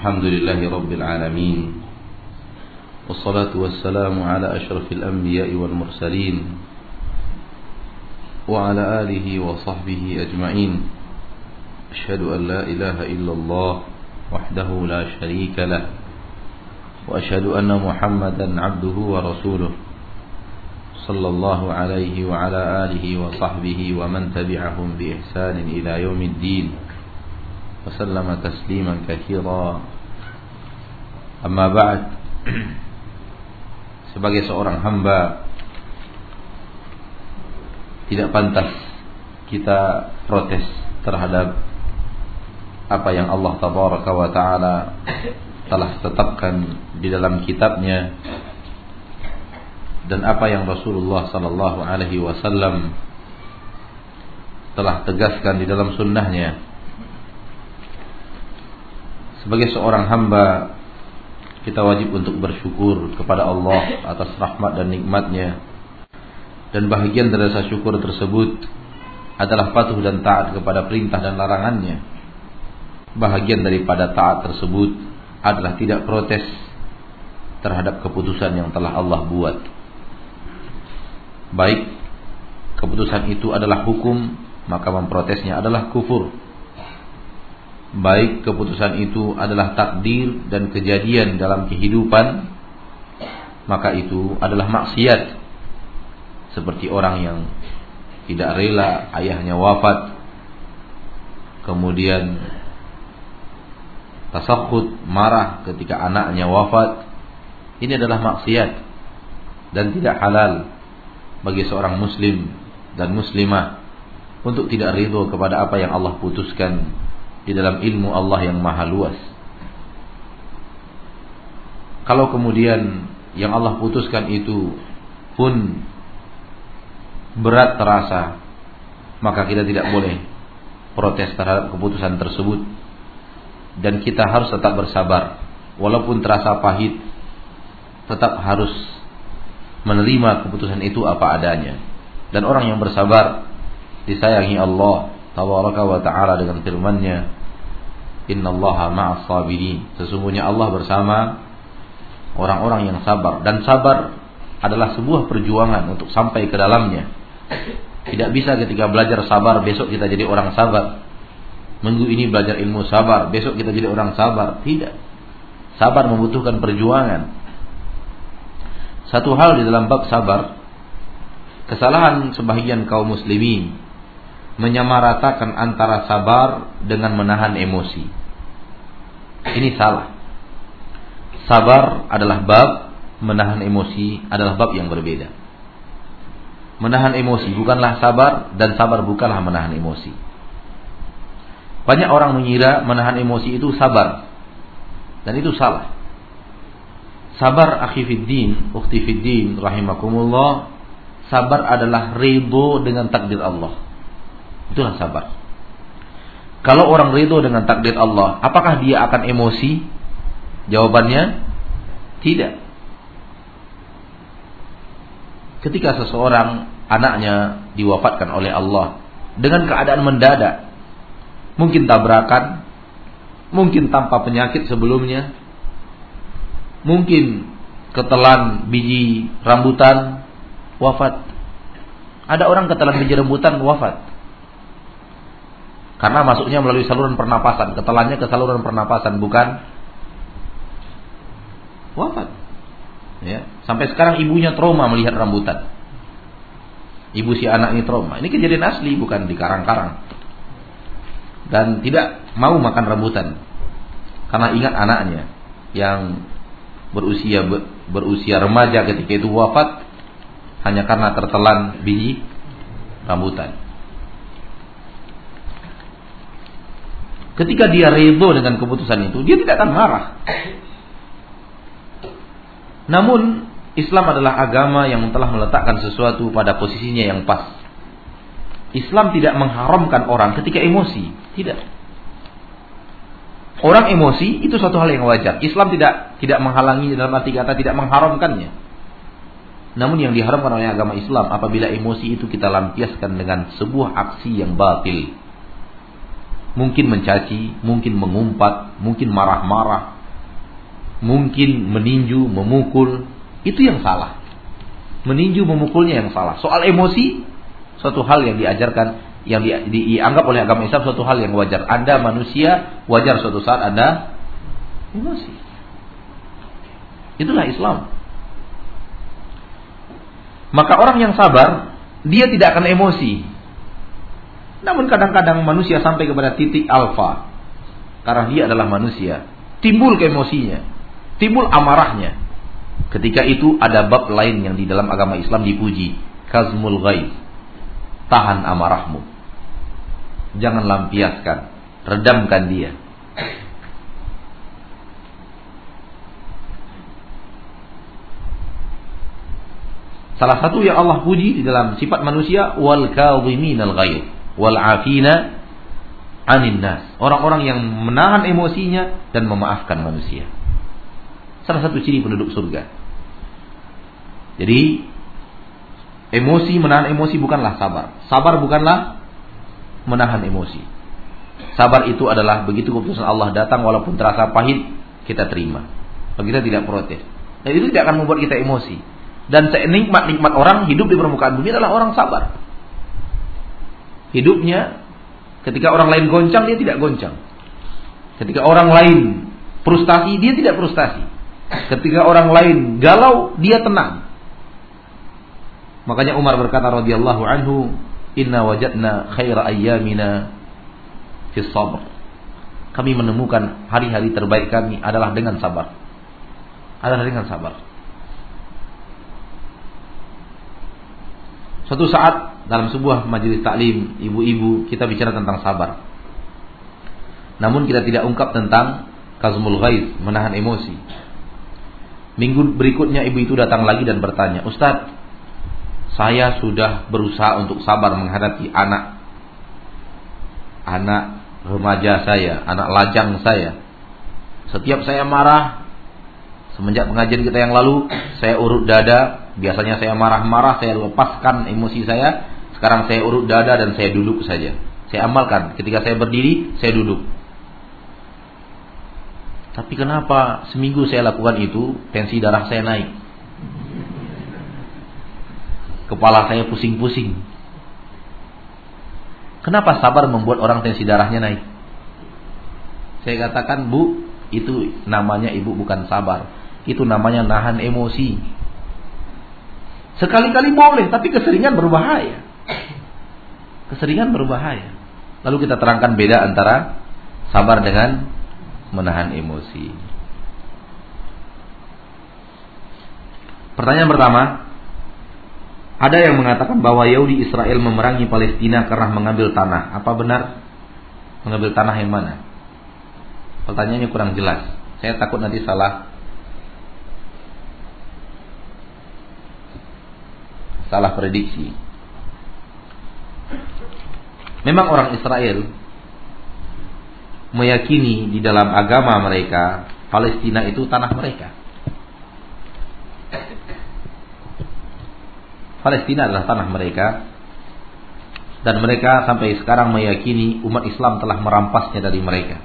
الحمد لله رب العالمين والصلاة والسلام على أشرف الأنبياء والمرسلين وعلى آله وصحبه أجمعين. أشهد أن لا إله إلا الله وحده لا شريك له وأشهد أن محمدا عبده ورسوله صلى الله عليه وعلى آله وصحبه ومن تبعهم بإحسان إلى يوم الدين. وسلم تسليما كثيرا أما بعد sebagai seorang hamba tidak pantas kita protes terhadap apa yang Allah tabaraka wa taala telah tetapkan di dalam kitabnya dan apa yang Rasulullah sallallahu alaihi wasallam telah tegaskan di dalam sunnahnya sebagai seorang hamba kita wajib untuk bersyukur kepada Allah atas rahmat dan nikmatnya. Dan bahagian dari rasa syukur tersebut adalah patuh dan taat kepada perintah dan larangannya. Bahagian daripada taat tersebut adalah tidak protes terhadap keputusan yang telah Allah buat. Baik keputusan itu adalah hukum maka memprotesnya adalah kufur baik keputusan itu adalah takdir dan kejadian dalam kehidupan maka itu adalah maksiat. Seperti orang yang tidak rela ayahnya wafat kemudian tasakhut marah ketika anaknya wafat ini adalah maksiat dan tidak halal bagi seorang muslim dan muslimah untuk tidak ridho kepada apa yang Allah putuskan di dalam ilmu Allah yang maha luas. Kalau kemudian yang Allah putuskan itu pun berat terasa, maka kita tidak boleh protes terhadap keputusan tersebut dan kita harus tetap bersabar walaupun terasa pahit tetap harus menerima keputusan itu apa adanya. Dan orang yang bersabar disayangi Allah tabaraka wa taala dengan firman-Nya, "Innallaha ma'as sabirin." Sesungguhnya Allah bersama orang-orang yang sabar dan sabar adalah sebuah perjuangan untuk sampai ke dalamnya. Tidak bisa ketika belajar sabar besok kita jadi orang sabar. Minggu ini belajar ilmu sabar, besok kita jadi orang sabar. Tidak. Sabar membutuhkan perjuangan. Satu hal di dalam bab sabar, kesalahan sebagian kaum muslimin menyamaratakan antara sabar dengan menahan emosi. Ini salah. Sabar adalah bab, menahan emosi adalah bab yang berbeda. Menahan emosi bukanlah sabar dan sabar bukanlah menahan emosi. Banyak orang mengira menahan emosi itu sabar. Dan itu salah. Sabar akhi fiddin, ukhti fiddin rahimakumullah. Sabar adalah ridho dengan takdir Allah. Itulah sabar. Kalau orang ridho dengan takdir Allah, apakah dia akan emosi? Jawabannya tidak. Ketika seseorang anaknya diwafatkan oleh Allah dengan keadaan mendadak, mungkin tabrakan, mungkin tanpa penyakit sebelumnya, mungkin ketelan biji rambutan wafat. Ada orang ketelan biji rambutan wafat. Karena masuknya melalui saluran pernapasan, ketelannya ke saluran pernapasan bukan wafat. Ya, sampai sekarang ibunya trauma melihat rambutan. Ibu si anak ini trauma. Ini kejadian asli bukan di karang-karang. Dan tidak mau makan rambutan. Karena ingat anaknya yang berusia berusia remaja ketika itu wafat hanya karena tertelan biji rambutan. Ketika dia ridho dengan keputusan itu, dia tidak akan marah. Namun Islam adalah agama yang telah meletakkan sesuatu pada posisinya yang pas. Islam tidak mengharamkan orang ketika emosi, tidak. Orang emosi itu suatu hal yang wajar. Islam tidak tidak menghalangi dalam arti kata tidak mengharamkannya. Namun yang diharamkan oleh agama Islam apabila emosi itu kita lampiaskan dengan sebuah aksi yang batil. Mungkin mencaci, mungkin mengumpat, mungkin marah-marah, mungkin meninju, memukul, itu yang salah. Meninju, memukulnya yang salah. Soal emosi, suatu hal yang diajarkan, yang di, dianggap oleh agama Islam suatu hal yang wajar. Anda manusia, wajar suatu saat Anda emosi. Itulah Islam. Maka orang yang sabar, dia tidak akan emosi. Namun kadang-kadang manusia sampai kepada titik alfa. Karena dia adalah manusia. Timbul keemosinya. Timbul amarahnya. Ketika itu ada bab lain yang di dalam agama Islam dipuji. Kazmul ghaib. Tahan amarahmu. Jangan lampiaskan. Redamkan dia. Salah satu yang Allah puji di dalam sifat manusia wal kadhiminal ghaib wal afina anin nas. Orang-orang yang menahan emosinya dan memaafkan manusia. Salah satu ciri penduduk surga. Jadi emosi menahan emosi bukanlah sabar. Sabar bukanlah menahan emosi. Sabar itu adalah begitu keputusan Allah datang walaupun terasa pahit kita terima. Kita tidak protes. Dan itu tidak akan membuat kita emosi. Dan senikmat-nikmat orang hidup di permukaan bumi adalah orang sabar. Hidupnya ketika orang lain goncang dia tidak goncang. Ketika orang lain frustasi dia tidak frustasi. Ketika orang lain galau dia tenang. Makanya Umar berkata radhiyallahu anhu, "Inna wajadna khaira ayyamina fi sabr." Kami menemukan hari-hari terbaik kami adalah dengan sabar. Adalah dengan sabar. Suatu saat dalam sebuah majelis taklim ibu-ibu kita bicara tentang sabar. Namun kita tidak ungkap tentang kazmul ghaiz, menahan emosi. Minggu berikutnya ibu itu datang lagi dan bertanya, "Ustaz, saya sudah berusaha untuk sabar menghadapi anak anak remaja saya, anak lajang saya. Setiap saya marah, semenjak pengajian kita yang lalu, saya urut dada, biasanya saya marah-marah, saya lepaskan emosi saya, sekarang saya urut dada dan saya duduk saja. Saya amalkan. Ketika saya berdiri, saya duduk. Tapi kenapa seminggu saya lakukan itu, tensi darah saya naik. Kepala saya pusing-pusing. Kenapa sabar membuat orang tensi darahnya naik? Saya katakan, Bu, itu namanya ibu bukan sabar. Itu namanya nahan emosi. Sekali-kali boleh, tapi keseringan berbahaya. Keseringan berbahaya. Lalu kita terangkan beda antara sabar dengan menahan emosi. Pertanyaan pertama, ada yang mengatakan bahwa Yahudi Israel memerangi Palestina karena mengambil tanah. Apa benar? Mengambil tanah yang mana? Pertanyaannya kurang jelas. Saya takut nanti salah salah prediksi. Memang orang Israel meyakini di dalam agama mereka Palestina itu tanah mereka. Palestina adalah tanah mereka dan mereka sampai sekarang meyakini umat Islam telah merampasnya dari mereka.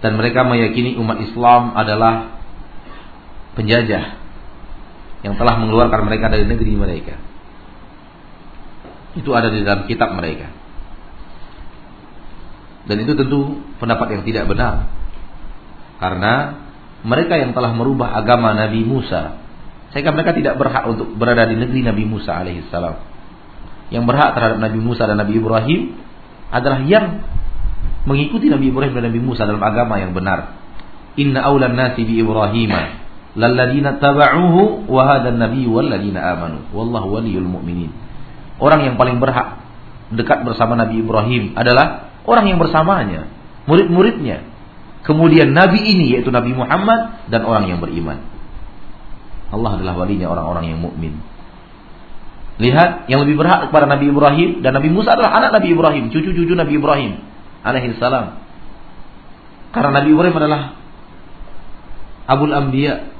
Dan mereka meyakini umat Islam adalah penjajah yang telah mengeluarkan mereka dari negeri mereka. Itu ada di dalam kitab mereka. Dan itu tentu pendapat yang tidak benar. Karena mereka yang telah merubah agama Nabi Musa, sehingga mereka tidak berhak untuk berada di negeri Nabi Musa alaihissalam. Yang berhak terhadap Nabi Musa dan Nabi Ibrahim adalah yang mengikuti Nabi Ibrahim dan Nabi Musa dalam agama yang benar. Inna awlan nasi bi Ibrahim lalladina taba'uhu wa hadan nabi walladina amanu wallahu waliyul mu'minin. Orang yang paling berhak dekat bersama Nabi Ibrahim adalah orang yang bersamanya, murid-muridnya. Kemudian Nabi ini yaitu Nabi Muhammad dan orang yang beriman. Allah adalah walinya orang-orang yang mukmin. Lihat, yang lebih berhak kepada Nabi Ibrahim dan Nabi Musa adalah anak Nabi Ibrahim, cucu-cucu Nabi Ibrahim alaihi salam. Karena Nabi Ibrahim adalah Abul Anbiya,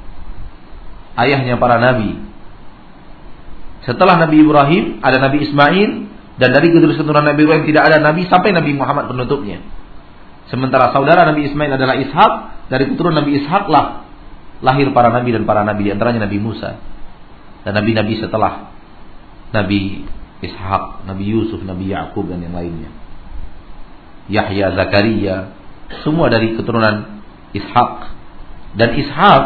ayahnya para nabi. Setelah Nabi Ibrahim ada Nabi Ismail, Dan dari keturunan Nabi Ibrahim tidak ada nabi sampai Nabi Muhammad penutupnya. Sementara saudara Nabi Ismail adalah Ishak, dari keturunan Nabi Ishak lah lahir para nabi dan para nabi di antaranya Nabi Musa dan nabi-nabi setelah Nabi Ishak, Nabi Yusuf, Nabi Yakub dan yang lainnya. Yahya, Zakaria, semua dari keturunan Ishak. Dan Ishak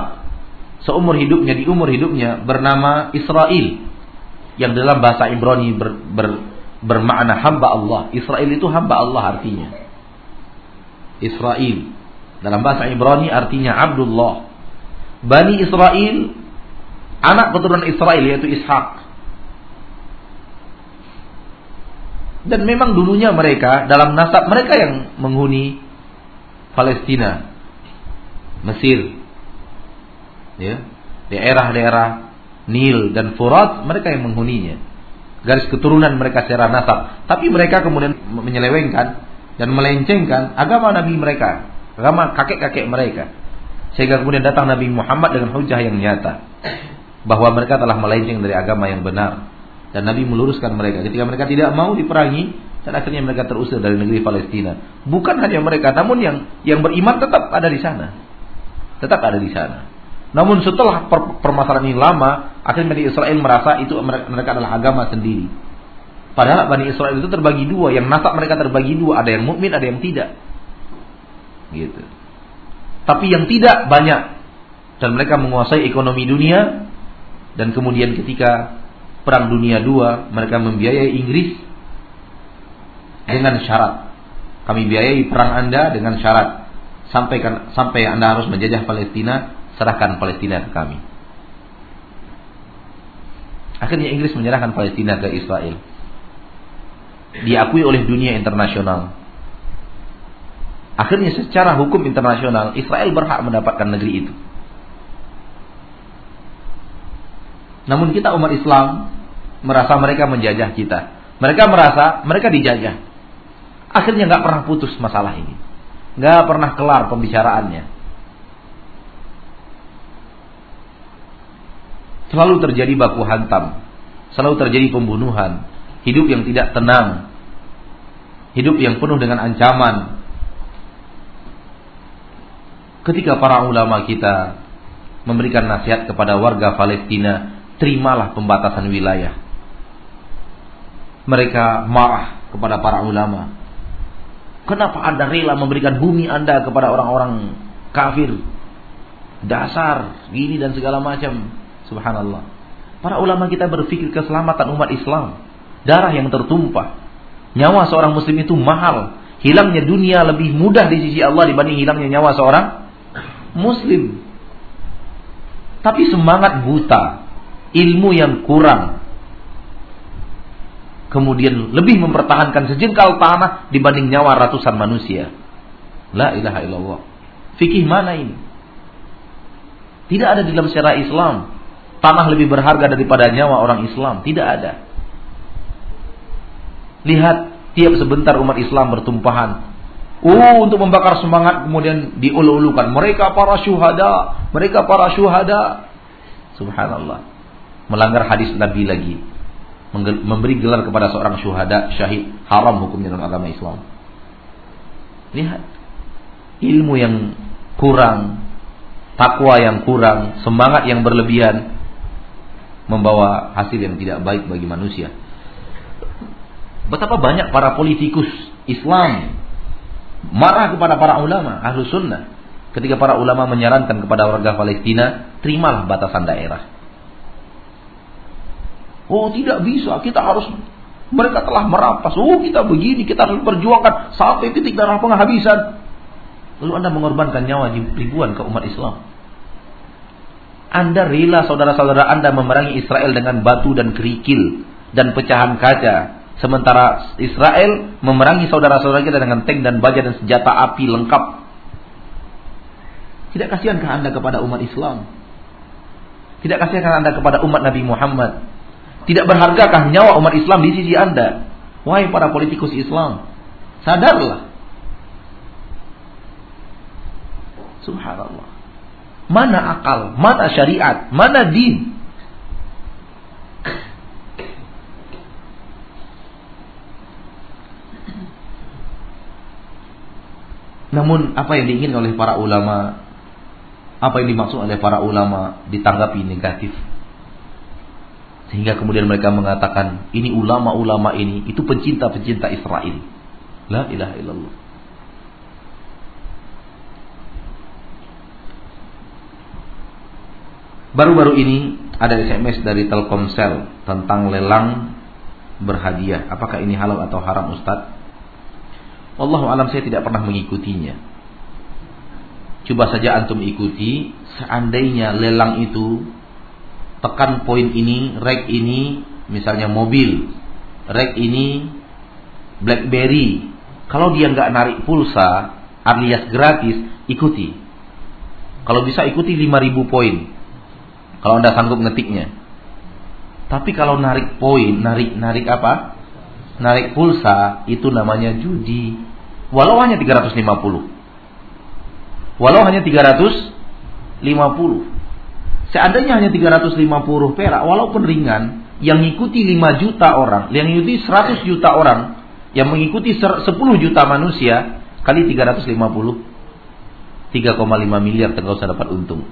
seumur hidupnya di umur hidupnya bernama Israel yang dalam bahasa Ibrani ber, ber, bermakna hamba Allah. Israel itu hamba Allah artinya. Israel dalam bahasa Ibrani artinya Abdullah. Bani Israel anak keturunan Israel yaitu Ishak. Dan memang dulunya mereka dalam nasab mereka yang menghuni Palestina, Mesir, ya, daerah-daerah Nil dan Furat mereka yang menghuninya. Garis keturunan mereka secara nasab. Tapi mereka kemudian menyelewengkan dan melencengkan agama Nabi mereka, agama kakek-kakek mereka. Sehingga kemudian datang Nabi Muhammad dengan hujah yang nyata bahwa mereka telah melenceng dari agama yang benar dan Nabi meluruskan mereka ketika mereka tidak mau diperangi dan akhirnya mereka terusir dari negeri Palestina. Bukan hanya mereka, namun yang yang beriman tetap ada di sana. Tetap ada di sana. Namun setelah per, permasalahan ini lama, akhirnya Bani Israel merasa itu mereka adalah agama sendiri. Padahal Bani Israel itu terbagi dua, yang nasab mereka terbagi dua, ada yang mukmin, ada yang tidak. Gitu. Tapi yang tidak banyak dan mereka menguasai ekonomi dunia dan kemudian ketika perang dunia dua mereka membiayai Inggris dengan syarat kami biayai perang Anda dengan syarat sampai sampai Anda harus menjajah Palestina serahkan Palestina ke kami. Akhirnya Inggris menyerahkan Palestina ke Israel diakui oleh dunia internasional. Akhirnya secara hukum internasional Israel berhak mendapatkan negeri itu. Namun kita umat Islam merasa mereka menjajah kita. Mereka merasa mereka dijajah. Akhirnya nggak pernah putus masalah ini, nggak pernah kelar pembicaraannya. Selalu terjadi baku hantam, selalu terjadi pembunuhan, hidup yang tidak tenang, hidup yang penuh dengan ancaman. Ketika para ulama kita memberikan nasihat kepada warga Palestina, terimalah pembatasan wilayah. Mereka marah kepada para ulama. Kenapa Anda rela memberikan bumi Anda kepada orang-orang kafir? Dasar, gini dan segala macam. Subhanallah. Para ulama kita berpikir keselamatan umat Islam darah yang tertumpah. Nyawa seorang muslim itu mahal. Hilangnya dunia lebih mudah di sisi Allah dibanding hilangnya nyawa seorang muslim. Tapi semangat buta, ilmu yang kurang, kemudian lebih mempertahankan sejengkal tanah dibanding nyawa ratusan manusia. La ilaha illallah. Fikih mana ini? Tidak ada di dalam syariat Islam. Tanah lebih berharga daripada nyawa orang Islam. Tidak ada. Lihat tiap sebentar umat Islam bertumpahan. Oh, untuk membakar semangat kemudian diulu-ulukan. Mereka para syuhada, mereka para syuhada. Subhanallah. Melanggar hadis Nabi lagi. Memberi gelar kepada seorang syuhada, syahid, haram hukumnya dalam agama Islam. Lihat. Ilmu yang kurang, takwa yang kurang, semangat yang berlebihan membawa hasil yang tidak baik bagi manusia. Betapa banyak para politikus Islam marah kepada para ulama ahlu sunnah ketika para ulama menyarankan kepada warga Palestina terimalah batasan daerah. Oh tidak bisa, kita harus mereka telah merampas. Oh kita begini, kita harus perjuangkan sampai titik darah penghabisan. Lalu Anda mengorbankan nyawa ribuan ke umat Islam. Anda rela saudara-saudara Anda memerangi Israel dengan batu dan kerikil dan pecahan kaca Sementara Israel memerangi saudara-saudara kita dengan tank dan baja dan senjata api lengkap. Tidak kasihankah Anda kepada umat Islam? Tidak kasihankah Anda kepada umat Nabi Muhammad? Tidak berhargakah nyawa umat Islam di sisi Anda? Wahai para politikus Islam, sadarlah. Subhanallah. Mana akal? Mana syariat? Mana din? Namun apa yang diinginkan oleh para ulama Apa yang dimaksud oleh para ulama Ditanggapi negatif Sehingga kemudian mereka mengatakan Ini ulama-ulama ini Itu pencinta-pencinta Israel La ilaha illallah Baru-baru ini ada SMS dari Telkomsel tentang lelang berhadiah. Apakah ini halal atau haram Ustaz? Wallahu alam saya tidak pernah mengikutinya. Coba saja antum ikuti, seandainya lelang itu tekan poin ini, rek ini, misalnya mobil, rek ini BlackBerry. Kalau dia nggak narik pulsa alias gratis, ikuti. Kalau bisa ikuti 5000 poin. Kalau Anda sanggup ngetiknya. Tapi kalau narik poin, narik narik apa? Narik pulsa itu namanya judi. Walau hanya 350. Walau hanya 350. Seandainya hanya 350 perak, walaupun ringan, yang mengikuti 5 juta orang, yang mengikuti 100 juta orang, yang mengikuti 10 juta manusia, kali 350, 3,5 miliar tengah usah dapat untung.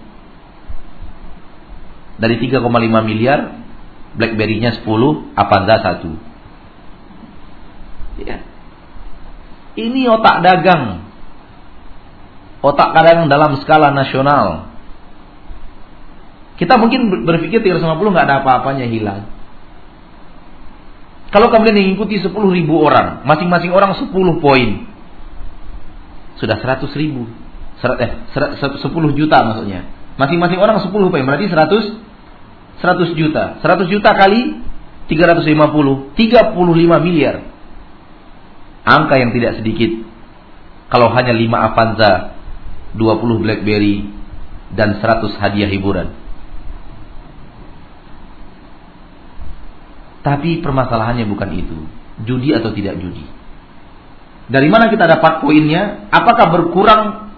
Dari 3,5 miliar, Blackberry-nya 10, Avanza 1. Ya. Ini otak dagang. Otak kadang dalam skala nasional. Kita mungkin berpikir 350 nggak ada apa-apanya hilang. Kalau kemudian mengikuti 10 ribu orang, masing-masing orang 10 poin, sudah 100 ribu, eh, 10 juta maksudnya. Masing-masing orang 10 poin, berarti 100 100 juta. 100 juta kali 350, 35 miliar. Angka yang tidak sedikit. Kalau hanya 5 Avanza, 20 Blackberry, dan 100 hadiah hiburan. Tapi permasalahannya bukan itu. Judi atau tidak judi. Dari mana kita dapat poinnya? Apakah berkurang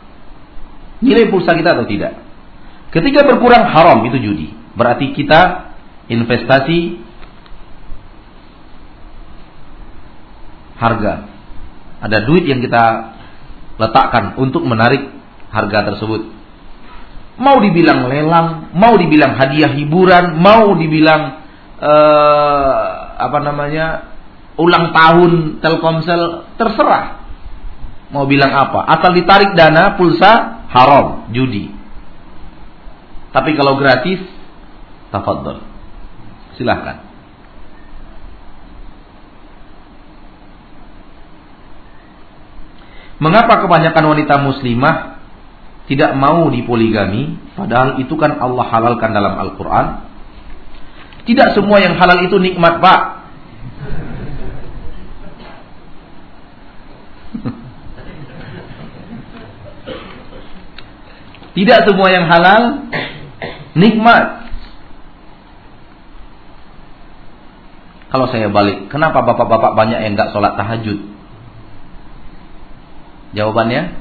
nilai pulsa kita atau tidak? Ketika berkurang haram itu judi. Berarti kita investasi harga. Ada duit yang kita letakkan untuk menarik harga tersebut. Mau dibilang lelang, mau dibilang hadiah hiburan, mau dibilang uh, apa namanya ulang tahun Telkomsel, terserah. Mau bilang apa? Asal ditarik dana pulsa haram, judi. Tapi kalau gratis Tafadhol. Silahkan. Mengapa kebanyakan wanita muslimah tidak mau dipoligami padahal itu kan Allah halalkan dalam Al-Qur'an? Tidak semua yang halal itu nikmat, Pak. Tidak semua yang halal nikmat. Kalau saya balik, kenapa bapak-bapak banyak yang nggak sholat tahajud? Jawabannya,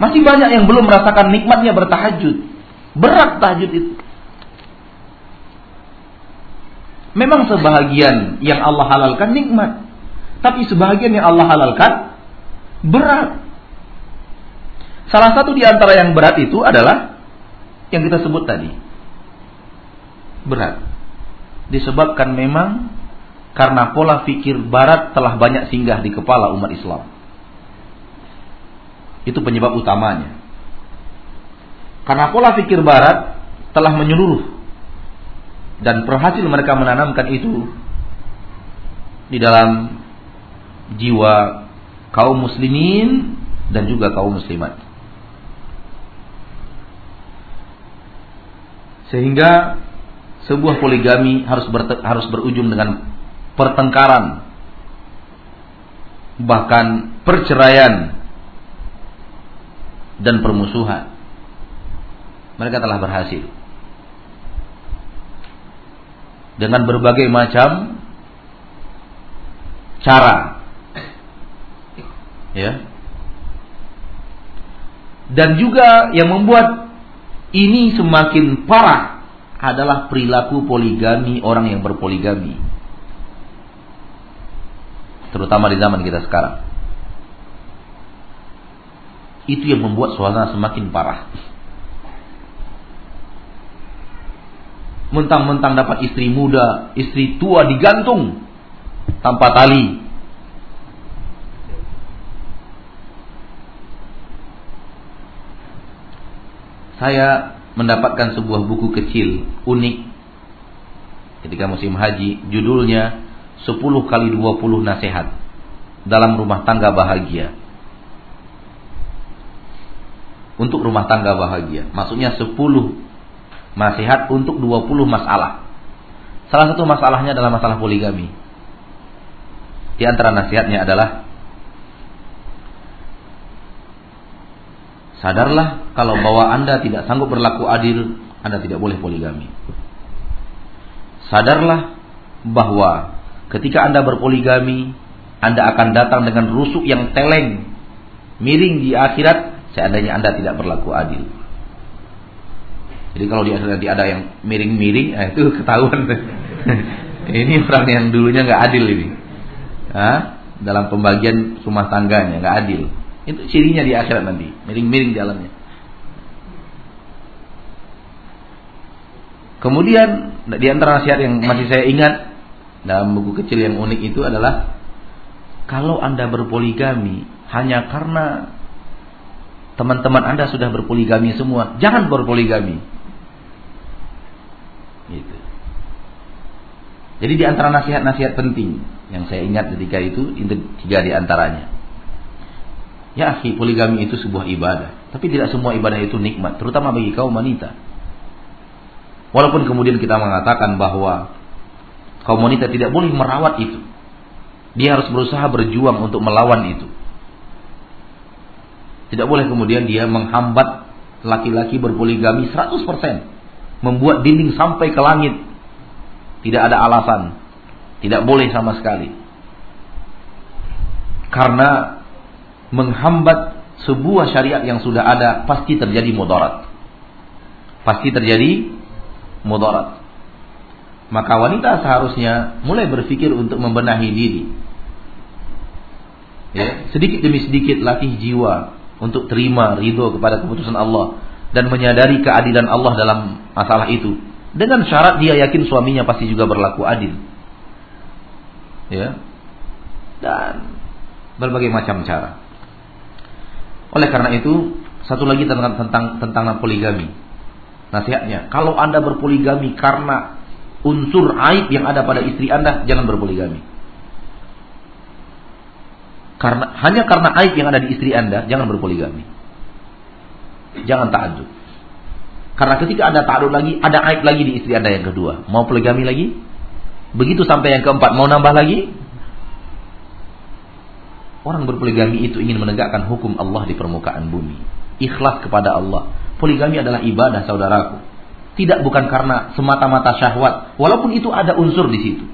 masih banyak yang belum merasakan nikmatnya bertahajud. Berat tahajud itu. Memang sebahagian yang Allah halalkan nikmat. Tapi sebahagian yang Allah halalkan berat. Salah satu di antara yang berat itu adalah yang kita sebut tadi. Berat disebabkan memang karena pola pikir barat telah banyak singgah di kepala umat Islam. Itu penyebab utamanya. Karena pola pikir barat telah menyeluruh dan berhasil mereka menanamkan itu di dalam jiwa kaum muslimin dan juga kaum muslimat. Sehingga sebuah poligami harus harus berujung dengan pertengkaran bahkan perceraian dan permusuhan. Mereka telah berhasil. Dengan berbagai macam cara ya. Dan juga yang membuat ini semakin parah adalah perilaku poligami orang yang berpoligami. Terutama di zaman kita sekarang. Itu yang membuat suasana semakin parah. Mentang-mentang dapat istri muda, istri tua digantung tanpa tali. Saya mendapatkan sebuah buku kecil, unik. Ketika musim haji, judulnya 10 kali 20 nasihat dalam rumah tangga bahagia untuk rumah tangga bahagia. Maksudnya 10 nasihat untuk 20 masalah. Salah satu masalahnya adalah masalah poligami. Di antara nasihatnya adalah Sadarlah kalau bahwa Anda tidak sanggup berlaku adil, Anda tidak boleh poligami. Sadarlah bahwa ketika Anda berpoligami, Anda akan datang dengan rusuk yang teleng, miring di akhirat seandainya Anda tidak berlaku adil. Jadi kalau di akhirat ada yang miring-miring, eh, itu ketahuan. ini orang yang dulunya nggak adil ini. Hah? Dalam pembagian rumah tangganya nggak adil. Itu cirinya di akhirat nanti, miring-miring jalannya. Kemudian di antara nasihat yang masih saya ingat dalam buku kecil yang unik itu adalah kalau Anda berpoligami hanya karena teman-teman Anda sudah berpoligami semua, jangan berpoligami. Gitu. Jadi di antara nasihat-nasihat penting yang saya ingat ketika itu, itu tiga di antaranya. Ya akhi, poligami itu sebuah ibadah. Tapi tidak semua ibadah itu nikmat, terutama bagi kaum wanita. Walaupun kemudian kita mengatakan bahwa kaum wanita tidak boleh merawat itu. Dia harus berusaha berjuang untuk melawan itu. Tidak boleh kemudian dia menghambat laki-laki berpoligami 100%. Membuat dinding sampai ke langit. Tidak ada alasan. Tidak boleh sama sekali. Karena menghambat sebuah syariat yang sudah ada pasti terjadi mudarat. Pasti terjadi mudarat. Maka wanita seharusnya mulai berpikir untuk membenahi diri. Ya, sedikit demi sedikit latih jiwa untuk terima ridho kepada keputusan Allah dan menyadari keadilan Allah dalam masalah itu dengan syarat dia yakin suaminya pasti juga berlaku adil. Ya. Dan berbagai macam cara. Oleh karena itu, satu lagi tentang tentang tentang poligami. Nasihatnya, kalau Anda berpoligami karena unsur aib yang ada pada istri Anda, jangan berpoligami. Karena hanya karena aib yang ada di istri Anda, jangan berpoligami. Jangan ta'adud. Karena ketika Anda ta'adud lagi, ada aib lagi di istri Anda yang kedua. Mau poligami lagi? Begitu sampai yang keempat, mau nambah lagi? Orang berpoligami itu ingin menegakkan hukum Allah di permukaan bumi. Ikhlas kepada Allah. Poligami adalah ibadah saudaraku. Tidak bukan karena semata-mata syahwat. Walaupun itu ada unsur di situ.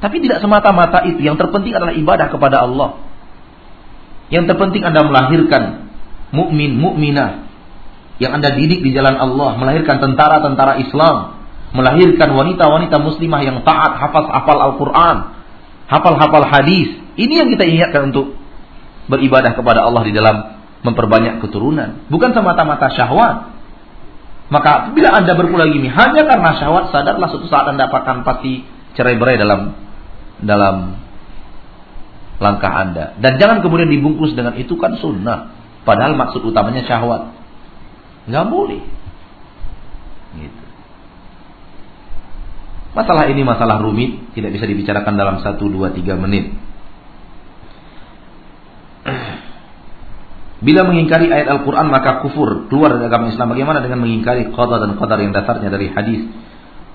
Tapi tidak semata-mata itu. Yang terpenting adalah ibadah kepada Allah. Yang terpenting Anda melahirkan mukmin, mukminah yang Anda didik di jalan Allah, melahirkan tentara-tentara Islam, melahirkan wanita-wanita muslimah yang taat, hafal-hafal Al-Qur'an, hafal-hafal hadis. Ini yang kita ingatkan untuk beribadah kepada Allah di dalam memperbanyak keturunan, bukan semata-mata syahwat. Maka bila Anda berpoligami hanya karena syahwat, sadarlah suatu saat Anda akan pasti cerai-berai dalam dalam langkah Anda. Dan jangan kemudian dibungkus dengan itu kan sunnah. Padahal maksud utamanya syahwat. Nggak boleh. Gitu. Masalah ini masalah rumit, tidak bisa dibicarakan dalam 1, 2, 3 menit. Bila mengingkari ayat Al-Quran maka kufur keluar dari agama Islam. Bagaimana dengan mengingkari qada dan qadar yang dasarnya dari hadis?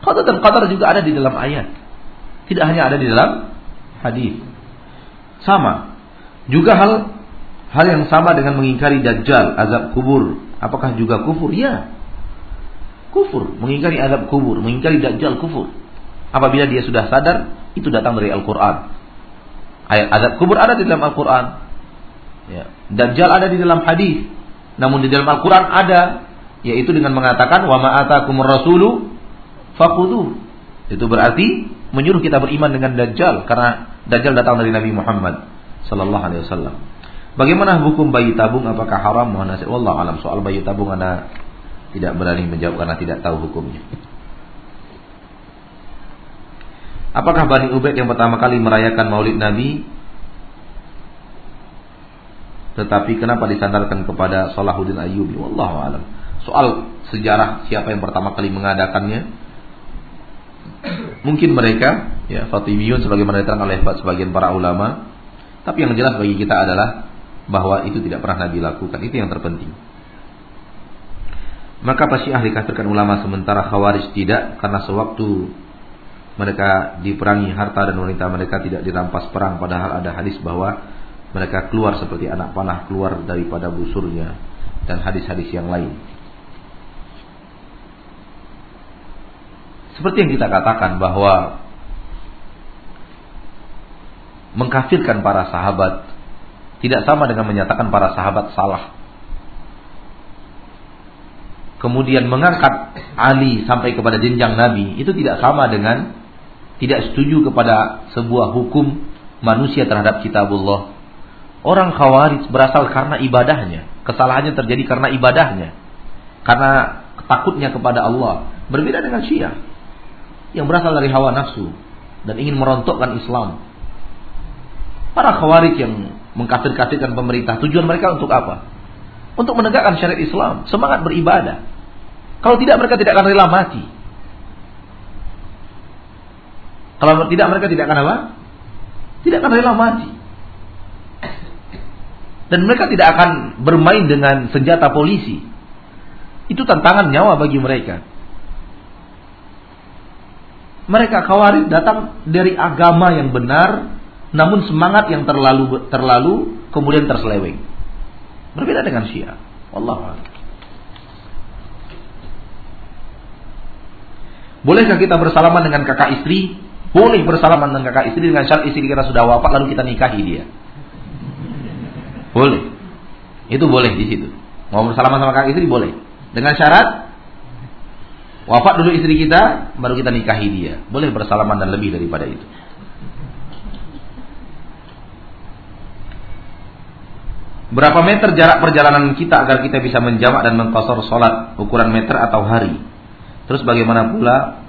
Qada dan qadar juga ada di dalam ayat. Tidak hanya ada di dalam hadis. Sama. Juga hal hal yang sama dengan mengingkari dajjal, azab kubur. Apakah juga kufur? Ya. Kufur, mengingkari azab kubur, mengingkari dajjal kufur. Apabila dia sudah sadar, itu datang dari Al-Qur'an. Ayat azab kubur ada di dalam Al-Qur'an. Ya. Dajjal ada di dalam hadis. Namun di dalam Al-Qur'an ada yaitu dengan mengatakan wa ma atakumur rasulu fakhudhu. Itu berarti menyuruh kita beriman dengan Dajjal karena Dajjal datang dari Nabi Muhammad sallallahu alaihi wasallam. Bagaimana hukum bayi tabung? Apakah haram? Mohon nasihat. Allah alam soal bayi tabung anda tidak berani menjawab karena tidak tahu hukumnya. Apakah Bani Ubaid yang pertama kali merayakan Maulid Nabi tetapi kenapa disandarkan kepada Salahuddin Ayyubi? Wallahu alam. Soal sejarah siapa yang pertama kali mengadakannya? Mungkin mereka, ya Fatimiyun sebagaimana diterangkan oleh sebagian para ulama. Tapi yang jelas bagi kita adalah bahwa itu tidak pernah Nabi lakukan. Itu yang terpenting. Maka pasti ahli dikafirkan ulama sementara Khawarij tidak karena sewaktu mereka diperangi harta dan wanita mereka tidak dirampas perang padahal ada hadis bahwa mereka keluar seperti anak panah keluar daripada busurnya dan hadis-hadis yang lain. Seperti yang kita katakan bahwa mengkafirkan para sahabat tidak sama dengan menyatakan para sahabat salah. Kemudian mengangkat Ali sampai kepada jenjang Nabi itu tidak sama dengan tidak setuju kepada sebuah hukum manusia terhadap kitabullah Orang khawarij berasal karena ibadahnya. Kesalahannya terjadi karena ibadahnya. Karena takutnya kepada Allah. Berbeda dengan Syiah. Yang berasal dari hawa nafsu. Dan ingin merontokkan Islam. Para khawarij yang mengkafir-kafirkan pemerintah. Tujuan mereka untuk apa? Untuk menegakkan syariat Islam. Semangat beribadah. Kalau tidak mereka tidak akan rela mati. Kalau tidak mereka tidak akan apa? Tidak akan rela mati. Dan mereka tidak akan bermain dengan senjata polisi. Itu tantangan nyawa bagi mereka. Mereka khawarij datang dari agama yang benar, namun semangat yang terlalu terlalu kemudian terseleweng. Berbeda dengan Syiah. Allah Bolehkah kita bersalaman dengan kakak istri? Boleh bersalaman dengan kakak istri dengan syarat istri kita sudah wafat lalu kita nikahi dia. Boleh. Itu boleh di situ. Mau bersalaman sama kakak istri boleh. Dengan syarat wafat dulu istri kita, baru kita nikahi dia. Boleh bersalaman dan lebih daripada itu. Berapa meter jarak perjalanan kita agar kita bisa menjamak dan mengkosor sholat ukuran meter atau hari? Terus bagaimana pula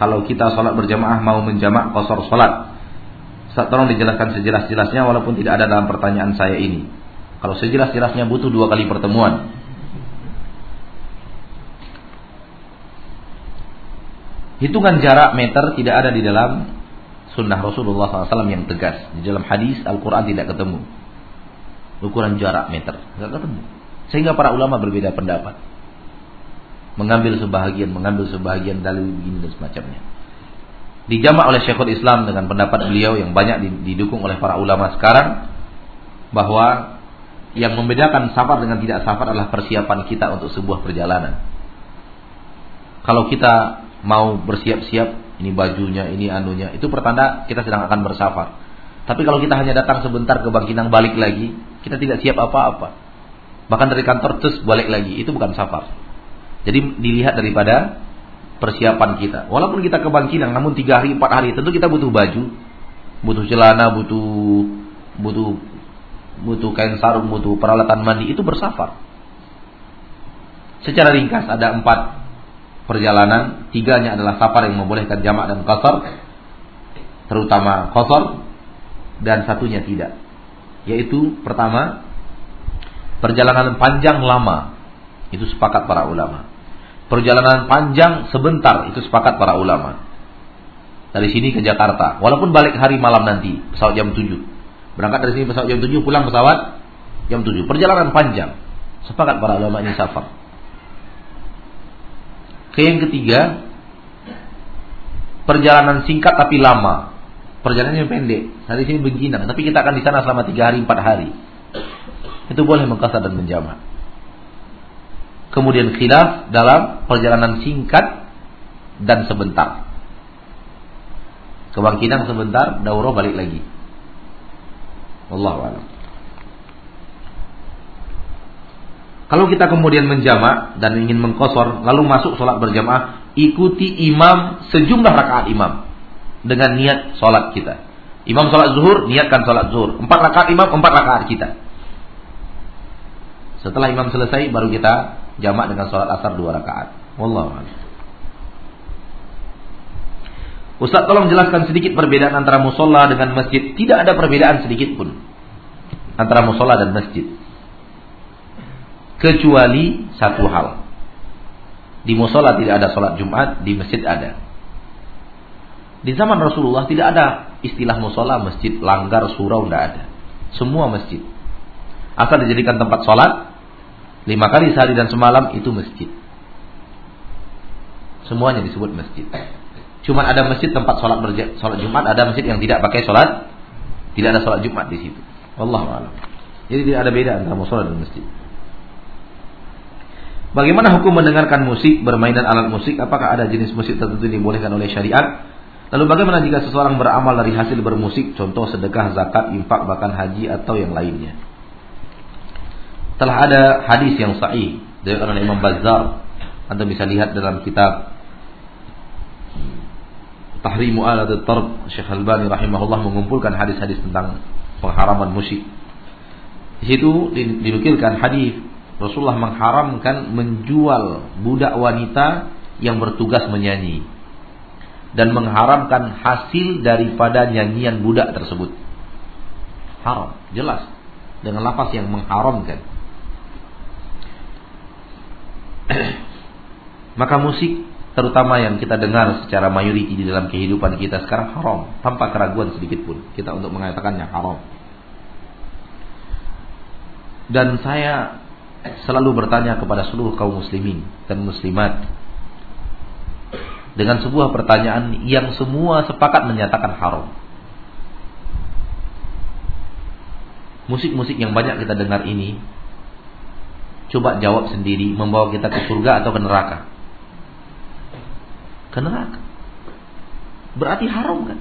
kalau kita sholat berjamaah mau menjamak kosor sholat? Tolong dijelaskan sejelas-jelasnya walaupun tidak ada dalam pertanyaan saya ini. Kalau sejelas-jelasnya butuh dua kali pertemuan. Hitungan jarak meter tidak ada di dalam sunnah Rasulullah SAW yang tegas. Di dalam hadis Al-Quran tidak ketemu. Ukuran jarak meter. Tidak ketemu. Sehingga para ulama berbeda pendapat. Mengambil sebahagian, mengambil sebahagian dalil begini dan semacamnya dijamak oleh Syekhul Islam dengan pendapat beliau yang banyak didukung oleh para ulama sekarang bahwa yang membedakan safar dengan tidak safar adalah persiapan kita untuk sebuah perjalanan. Kalau kita mau bersiap-siap, ini bajunya, ini anunya, itu pertanda kita sedang akan bersafar. Tapi kalau kita hanya datang sebentar ke Bangkinang balik lagi, kita tidak siap apa-apa. Bahkan dari kantor terus balik lagi, itu bukan safar. Jadi dilihat daripada persiapan kita. Walaupun kita ke Bangkinang, namun tiga hari, empat hari, tentu kita butuh baju, butuh celana, butuh butuh butuh kain sarung, butuh peralatan mandi, itu bersafar. Secara ringkas ada empat perjalanan, tiganya adalah safar yang membolehkan jamak dan kosor, terutama kosor, dan satunya tidak. Yaitu pertama, perjalanan panjang lama, itu sepakat para ulama. Perjalanan panjang sebentar itu sepakat para ulama. Dari sini ke Jakarta, walaupun balik hari malam nanti, pesawat jam 7. Berangkat dari sini pesawat jam 7, pulang pesawat jam 7. Perjalanan panjang. Sepakat para ulama ini safar. Ke yang ketiga, perjalanan singkat tapi lama. Perjalanannya pendek. Dari sini Bengkinang, tapi kita akan di sana selama tiga hari, empat hari. Itu boleh mengkasar dan menjamak. Kemudian khilaf dalam perjalanan singkat dan sebentar. Kebangkitan sebentar, daurah balik lagi. Allah. Kalau kita kemudian menjamak dan ingin mengkosor, lalu masuk sholat berjamaah, ikuti imam sejumlah rakaat imam dengan niat sholat kita. Imam sholat zuhur, niatkan sholat zuhur. Empat rakaat imam, empat rakaat kita. Setelah imam selesai baru kita jamak dengan sholat asar dua rakaat. Wallahu a'lam. Ustaz tolong jelaskan sedikit perbedaan antara musola dengan masjid. Tidak ada perbedaan sedikit pun antara musola dan masjid. Kecuali satu hal. Di musola tidak ada sholat Jumat, di masjid ada. Di zaman Rasulullah tidak ada istilah musola, masjid, langgar, surau, tidak ada. Semua masjid. Asal dijadikan tempat sholat, lima kali sehari dan semalam itu masjid. Semuanya disebut masjid. Cuma ada masjid tempat sholat sholat Jumat, ada masjid yang tidak pakai sholat, tidak ada sholat Jumat di situ. Allah a'lam. Jadi tidak ada beda antara musola dan masjid. Bagaimana hukum mendengarkan musik, bermainan alat musik? Apakah ada jenis musik tertentu yang dibolehkan oleh syariat? Lalu bagaimana jika seseorang beramal dari hasil bermusik, contoh sedekah, zakat, infak, bahkan haji atau yang lainnya? Telah ada hadis yang sahih dari oleh Imam Bazzar. Anda bisa lihat dalam kitab Tahrimu alat tarb Syekh Albani rahimahullah mengumpulkan hadis-hadis tentang pengharaman musik. Di situ dinukilkan hadis Rasulullah mengharamkan menjual budak wanita yang bertugas menyanyi dan mengharamkan hasil daripada nyanyian budak tersebut. Haram, jelas dengan lafaz yang mengharamkan. Maka musik terutama yang kita dengar secara mayoriti di dalam kehidupan kita sekarang haram. Tanpa keraguan sedikit pun kita untuk mengatakannya haram. Dan saya selalu bertanya kepada seluruh kaum muslimin dan muslimat dengan sebuah pertanyaan yang semua sepakat menyatakan haram. Musik-musik yang banyak kita dengar ini coba jawab sendiri membawa kita ke surga atau ke neraka ke neraka. Berarti haram kan?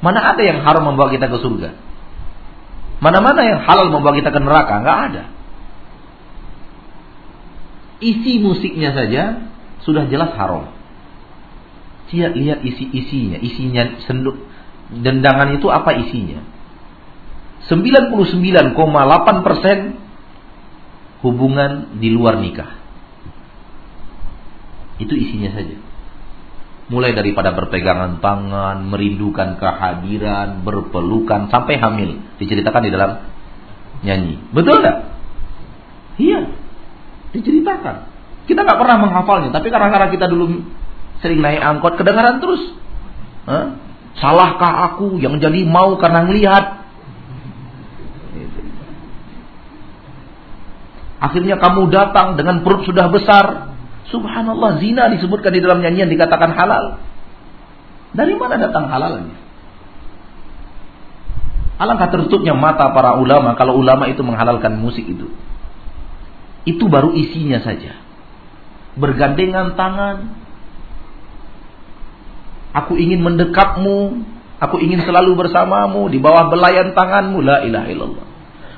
Mana ada yang haram membawa kita ke surga? Mana-mana yang halal membawa kita ke neraka? Enggak ada. Isi musiknya saja sudah jelas haram. Lihat lihat isi-isinya, isinya senduk dendangan itu apa isinya? 99,8% hubungan di luar nikah. Itu isinya saja mulai daripada berpegangan tangan, merindukan kehadiran, berpelukan sampai hamil diceritakan di dalam nyanyi. Betul nggak? Iya, diceritakan. Kita nggak pernah menghafalnya, tapi karena kita dulu sering naik angkot, kedengaran terus. Salahkah aku yang jadi mau karena melihat? Akhirnya kamu datang dengan perut sudah besar, Subhanallah, zina disebutkan di dalam nyanyian dikatakan halal. Dari mana datang halalnya? Alangkah tertutupnya mata para ulama kalau ulama itu menghalalkan musik itu. Itu baru isinya saja. Bergandengan tangan. Aku ingin mendekapmu. Aku ingin selalu bersamamu di bawah belayan tanganmu. La ilaha illallah.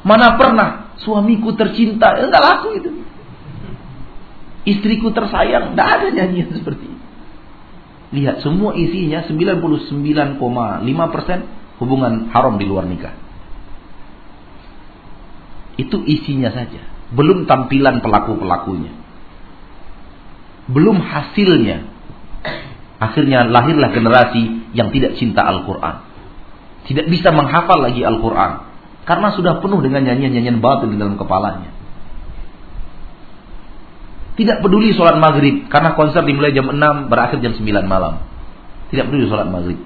Mana pernah suamiku tercinta. Enggak laku itu istriku tersayang. Tidak ada nyanyian seperti ini. Lihat semua isinya 99,5% hubungan haram di luar nikah. Itu isinya saja. Belum tampilan pelaku-pelakunya. Belum hasilnya. Akhirnya lahirlah generasi yang tidak cinta Al-Quran. Tidak bisa menghafal lagi Al-Quran. Karena sudah penuh dengan nyanyian-nyanyian batil di dalam kepalanya. Tidak peduli sholat maghrib karena konser dimulai jam 6 berakhir jam 9 malam. Tidak peduli sholat maghrib.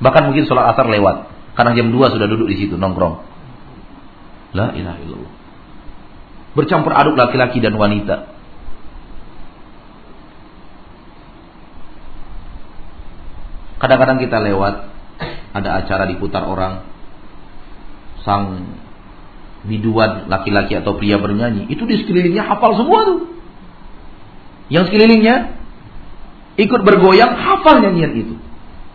Bahkan mungkin sholat asar lewat karena jam 2 sudah duduk di situ nongkrong. La ilaha illallah. Bercampur aduk laki-laki dan wanita. Kadang-kadang kita lewat ada acara diputar orang sang biduan laki-laki atau pria bernyanyi itu di sekelilingnya hafal semua tuh yang sekelilingnya ikut bergoyang hafal nyanyian itu.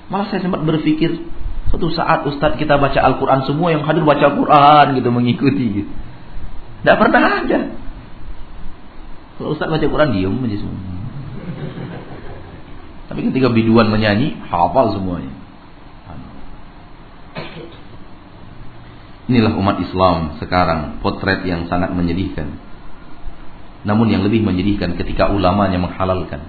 Malah saya sempat berpikir suatu saat Ustadz kita baca Al-Quran semua yang hadir baca Al-Quran gitu mengikuti gitu. Tidak pernah ada. Kalau Ustadz baca Quran diam aja semua. Tapi ketika biduan menyanyi hafal semuanya. Inilah umat Islam sekarang potret yang sangat menyedihkan. Namun yang lebih menyedihkan ketika ulamanya menghalalkan.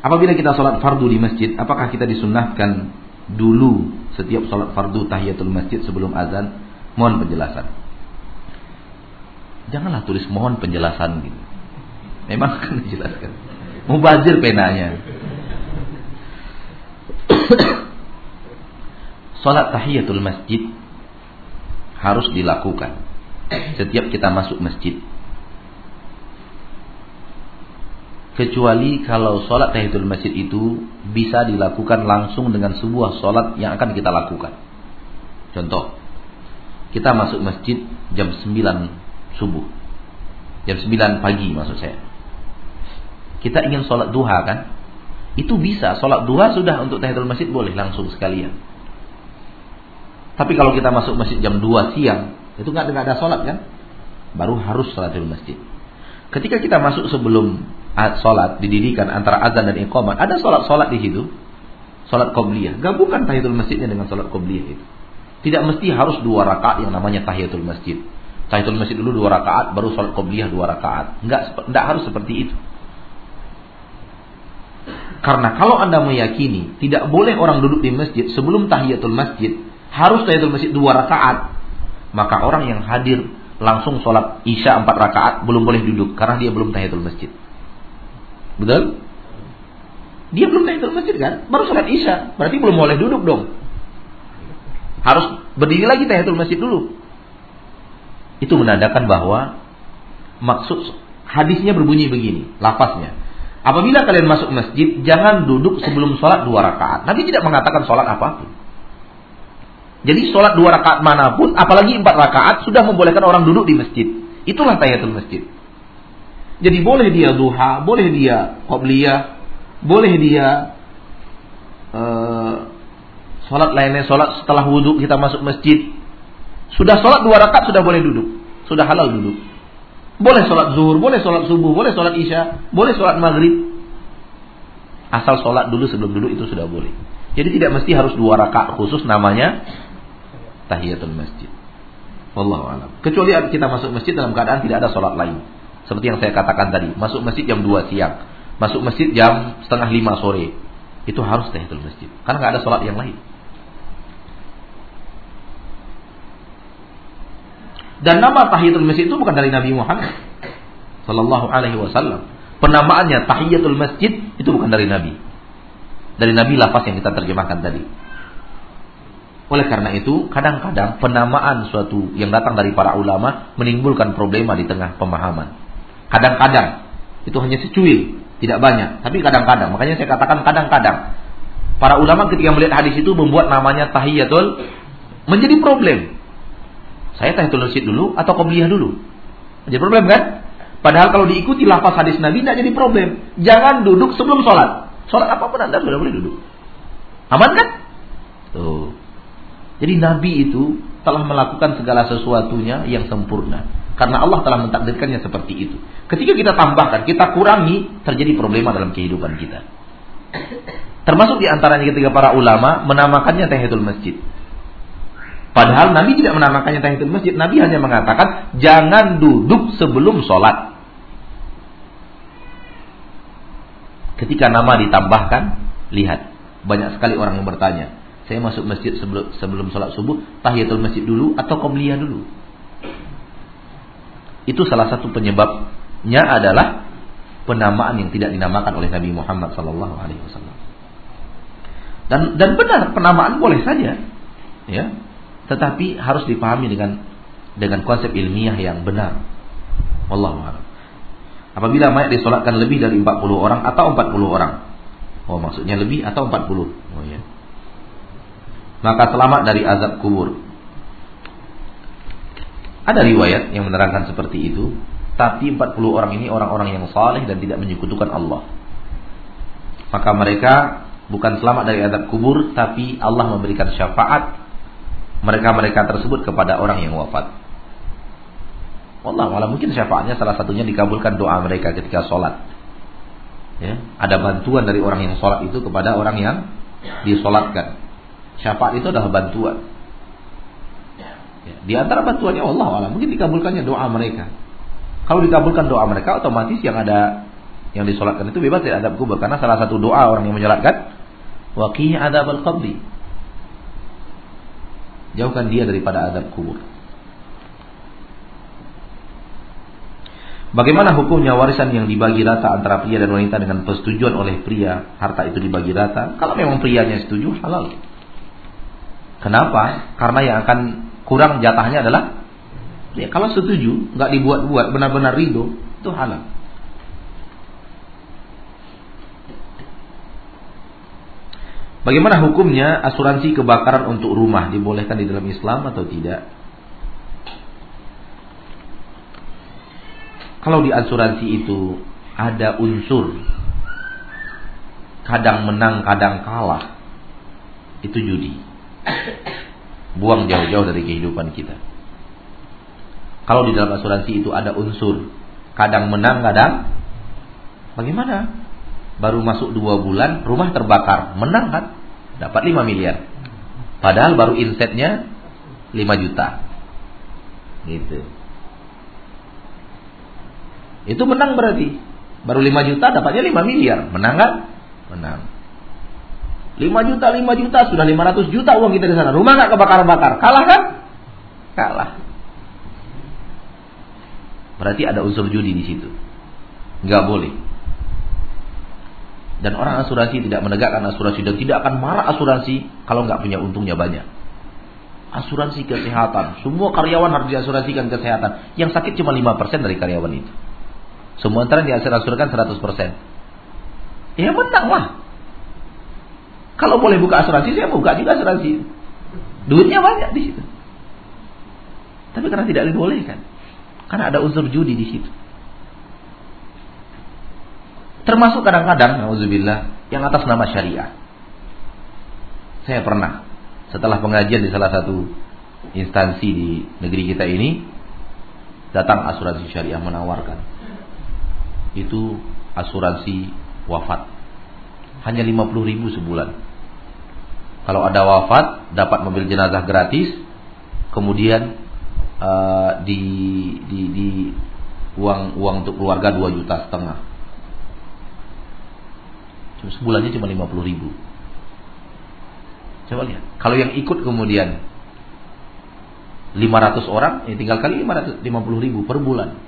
Apabila kita sholat fardu di masjid, apakah kita disunnahkan dulu setiap sholat fardu tahiyatul masjid sebelum azan? Mohon penjelasan. Janganlah tulis mohon penjelasan gitu. Memang akan dijelaskan. Mubazir penanya. Sholat tahiyatul masjid harus dilakukan setiap kita masuk masjid. Kecuali kalau sholat tahiyatul masjid itu bisa dilakukan langsung dengan sebuah sholat yang akan kita lakukan. Contoh, kita masuk masjid jam 9 subuh. Jam 9 pagi maksud saya. Kita ingin sholat duha kan? Itu bisa, sholat duha sudah untuk tahiyatul masjid boleh langsung sekalian. Tapi kalau kita masuk masjid jam 2 siang, itu nggak ada sholat kan? Baru harus sholat di masjid. Ketika kita masuk sebelum sholat didirikan antara azan dan iqamah, ada sholat-sholat di situ. Sholat qobliyah. Gabungkan tahiyatul masjidnya dengan sholat qobliyah itu. Tidak mesti harus dua rakaat yang namanya tahiyatul masjid. Tahiyatul masjid dulu dua rakaat, baru sholat qobliyah dua rakaat. Enggak, enggak harus seperti itu. Karena kalau anda meyakini tidak boleh orang duduk di masjid sebelum tahiyatul masjid, harus tahiyatul masjid dua rakaat, maka orang yang hadir langsung sholat isya empat rakaat belum boleh duduk karena dia belum tahiyatul masjid. Betul? Dia belum tahiyatul masjid kan? Baru sholat isya, berarti belum boleh duduk dong. Harus berdiri lagi tahiyatul masjid dulu. Itu menandakan bahwa maksud hadisnya berbunyi begini, lafaznya. Apabila kalian masuk masjid, jangan duduk sebelum sholat dua rakaat. Nabi tidak mengatakan sholat apa pun. Jadi sholat dua rakaat mana pun, apalagi empat rakaat, sudah membolehkan orang duduk di masjid. Itulah tahiyatul masjid. Jadi boleh dia duha, boleh dia qobliyah, boleh dia uh, sholat lainnya, sholat setelah wudhu kita masuk masjid. Sudah sholat dua rakaat sudah boleh duduk, sudah halal duduk. Boleh sholat zuhur, boleh sholat subuh, boleh sholat isya, boleh sholat maghrib. Asal sholat dulu sebelum duduk itu sudah boleh. Jadi tidak mesti harus dua rakaat khusus namanya tahiyatul masjid. Wallahu alam. Kecuali kita masuk masjid dalam keadaan tidak ada sholat lain. Seperti yang saya katakan tadi, masuk masjid jam 2 siang, masuk masjid jam setengah lima sore. Itu harus tahiyatul masjid. Karena nggak ada sholat yang lain. Dan nama tahiyatul masjid itu bukan dari Nabi Muhammad sallallahu alaihi wasallam. Penamaannya tahiyatul masjid itu bukan dari Nabi. Dari Nabi lafaz yang kita terjemahkan tadi. Oleh karena itu, kadang-kadang penamaan suatu yang datang dari para ulama menimbulkan problema di tengah pemahaman. Kadang-kadang itu hanya secuil, tidak banyak, tapi kadang-kadang. Makanya saya katakan kadang-kadang. Para ulama ketika melihat hadis itu membuat namanya tahiyatul menjadi problem. Saya tahiyatul masjid dulu atau qobliyah dulu? Jadi problem kan? Padahal kalau diikuti lafaz hadis Nabi tidak jadi problem. Jangan duduk sebelum sholat. Sholat apa pun Anda sudah boleh duduk. Aman kan? Tuh. Jadi Nabi itu telah melakukan segala sesuatunya yang sempurna. Karena Allah telah mentakdirkannya seperti itu. Ketika kita tambahkan, kita kurangi, terjadi problema dalam kehidupan kita. Termasuk di antaranya ketika para ulama menamakannya tahiyatul masjid. Padahal Nabi tidak menamakannya tahiyatul masjid. Nabi hanya mengatakan, jangan duduk sebelum sholat. Ketika nama ditambahkan, lihat. Banyak sekali orang yang bertanya, saya masuk masjid sebelum sebelum sholat subuh, tahiyatul masjid dulu atau qobliyah dulu. Itu salah satu penyebabnya adalah penamaan yang tidak dinamakan oleh Nabi Muhammad sallallahu alaihi wasallam. Dan dan benar penamaan boleh saja, ya. Tetapi harus dipahami dengan dengan konsep ilmiah yang benar. A'lam. Apabila mayat disolatkan lebih dari 40 orang atau 40 orang. Oh, maksudnya lebih atau 40. Oh ya maka selamat dari azab kubur. Ada riwayat yang menerangkan seperti itu, tapi 40 orang ini orang-orang yang saleh dan tidak menyekutukan Allah. Maka mereka bukan selamat dari azab kubur, tapi Allah memberikan syafaat mereka-mereka tersebut kepada orang yang wafat. Allah malah mungkin syafaatnya salah satunya dikabulkan doa mereka ketika sholat. Ya, ada bantuan dari orang yang sholat itu kepada orang yang disolatkan. Syafaat itu adalah bantuan. Ya, di antara bantuannya Allah Allah mungkin dikabulkannya doa mereka. Kalau dikabulkan doa mereka otomatis yang ada yang disolatkan itu bebas dari adab kubur karena salah satu doa orang yang menyolatkan waqih adab al. Jauhkan dia daripada adab kubur. Bagaimana hukumnya warisan yang dibagi rata antara pria dan wanita dengan persetujuan oleh pria harta itu dibagi rata? Kalau memang prianya setuju halal. Kenapa? Karena yang akan kurang jatahnya adalah ya kalau setuju nggak dibuat-buat benar-benar ridho itu halal. Bagaimana hukumnya asuransi kebakaran untuk rumah dibolehkan di dalam Islam atau tidak? Kalau di asuransi itu ada unsur kadang menang, kadang kalah, itu judi. Buang jauh-jauh dari kehidupan kita. Kalau di dalam asuransi itu ada unsur kadang menang, kadang bagaimana? Baru masuk dua bulan, rumah terbakar, menang kan? Dapat 5 miliar. Padahal baru insetnya 5 juta. Gitu. Itu menang berarti. Baru 5 juta dapatnya 5 miliar. Menang kan? Menang. 5 juta, 5 juta, sudah 500 juta uang kita di sana. Rumah nggak kebakar-bakar. Kalah kan? Kalah. Berarti ada unsur judi di situ. Nggak boleh. Dan orang asuransi tidak menegakkan asuransi dan tidak akan marah asuransi kalau nggak punya untungnya banyak. Asuransi kesehatan, semua karyawan harus diasuransikan kesehatan. Yang sakit cuma 5% dari karyawan itu. Semua antara diasuransikan 100%. Ya menang lah. Kalau boleh buka asuransi, saya buka juga asuransi. Duitnya banyak di situ. Tapi karena tidak dibolehkan. Karena ada unsur judi di situ. Termasuk kadang-kadang, nauzubillah, yang atas nama syariah. Saya pernah setelah pengajian di salah satu instansi di negeri kita ini datang asuransi syariah menawarkan itu asuransi wafat. Hanya 50 ribu sebulan. Kalau ada wafat, dapat mobil jenazah gratis, kemudian uh, di, di, di uang uang untuk keluarga 2 juta setengah. Sebulannya cuma 50 ribu. Coba lihat. Kalau yang ikut kemudian 500 orang, ya tinggal kali 550 ribu per bulan.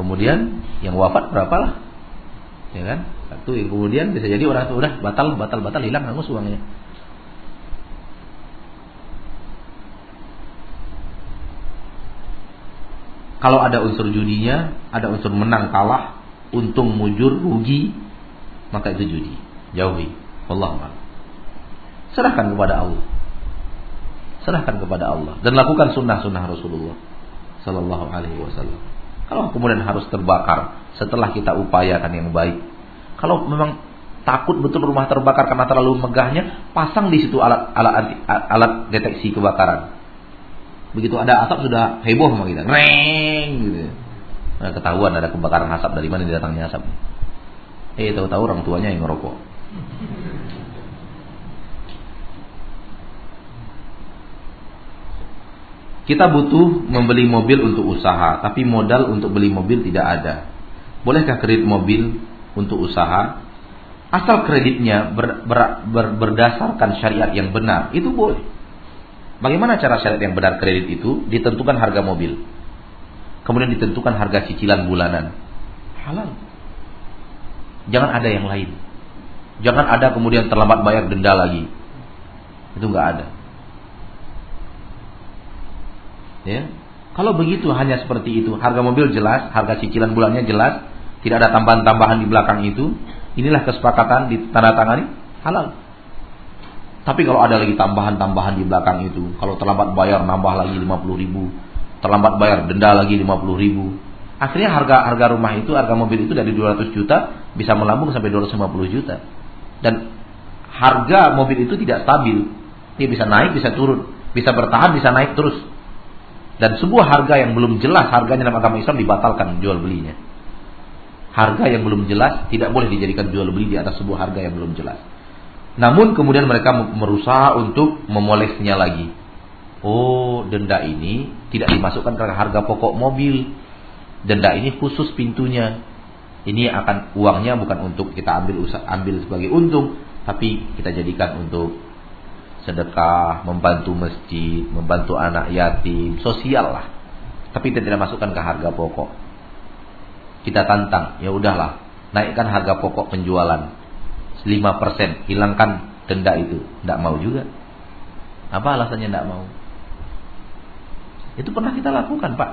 Kemudian yang wafat berapa lah? Ya kan? Satu yang kemudian bisa jadi orang itu udah batal batal batal hilang hangus uangnya. Kalau ada unsur judinya, ada unsur menang kalah, untung mujur rugi, maka itu judi. Jauhi. Allah Serahkan kepada Allah. Serahkan kepada Allah dan lakukan sunnah-sunnah Rasulullah Sallallahu Alaihi Wasallam. Kalau kemudian harus terbakar setelah kita upayakan yang baik. Kalau memang takut betul rumah terbakar karena terlalu megahnya, pasang di situ alat alat alat deteksi kebakaran. Begitu ada asap sudah heboh sama kita, reng gitu. Nah, ketahuan ada kebakaran asap dari mana datangnya asap. Eh tahu-tahu orang tuanya yang ngerokok. Kita butuh membeli mobil untuk usaha, tapi modal untuk beli mobil tidak ada. Bolehkah kredit mobil untuk usaha? Asal kreditnya ber, ber, ber, berdasarkan syariat yang benar, itu boleh. Bagaimana cara syariat yang benar kredit itu? Ditentukan harga mobil. Kemudian ditentukan harga cicilan bulanan. Halal. Jangan ada yang lain. Jangan ada kemudian terlambat bayar denda lagi. Itu nggak ada. Ya. Kalau begitu hanya seperti itu, harga mobil jelas, harga cicilan bulannya jelas, tidak ada tambahan-tambahan di belakang itu, inilah kesepakatan ditandatangani halal. Tapi kalau ada lagi tambahan-tambahan di belakang itu, kalau terlambat bayar nambah lagi 50 ribu, terlambat bayar denda lagi 50 ribu, akhirnya harga harga rumah itu, harga mobil itu dari 200 juta bisa melambung sampai 250 juta. Dan harga mobil itu tidak stabil, dia bisa naik, bisa turun, bisa bertahan, bisa naik terus. Dan sebuah harga yang belum jelas harganya dalam agama Islam dibatalkan jual belinya. Harga yang belum jelas tidak boleh dijadikan jual beli di atas sebuah harga yang belum jelas. Namun kemudian mereka berusaha untuk memolesnya lagi. Oh, denda ini tidak dimasukkan ke harga pokok mobil. Denda ini khusus pintunya. Ini akan uangnya bukan untuk kita ambil ambil sebagai untung, tapi kita jadikan untuk sedekah, membantu masjid, membantu anak yatim, sosial lah. Tapi kita tidak masukkan ke harga pokok. Kita tantang, ya udahlah, naikkan harga pokok penjualan 5%, hilangkan denda itu. Tidak mau juga. Apa alasannya tidak mau? Itu pernah kita lakukan, Pak.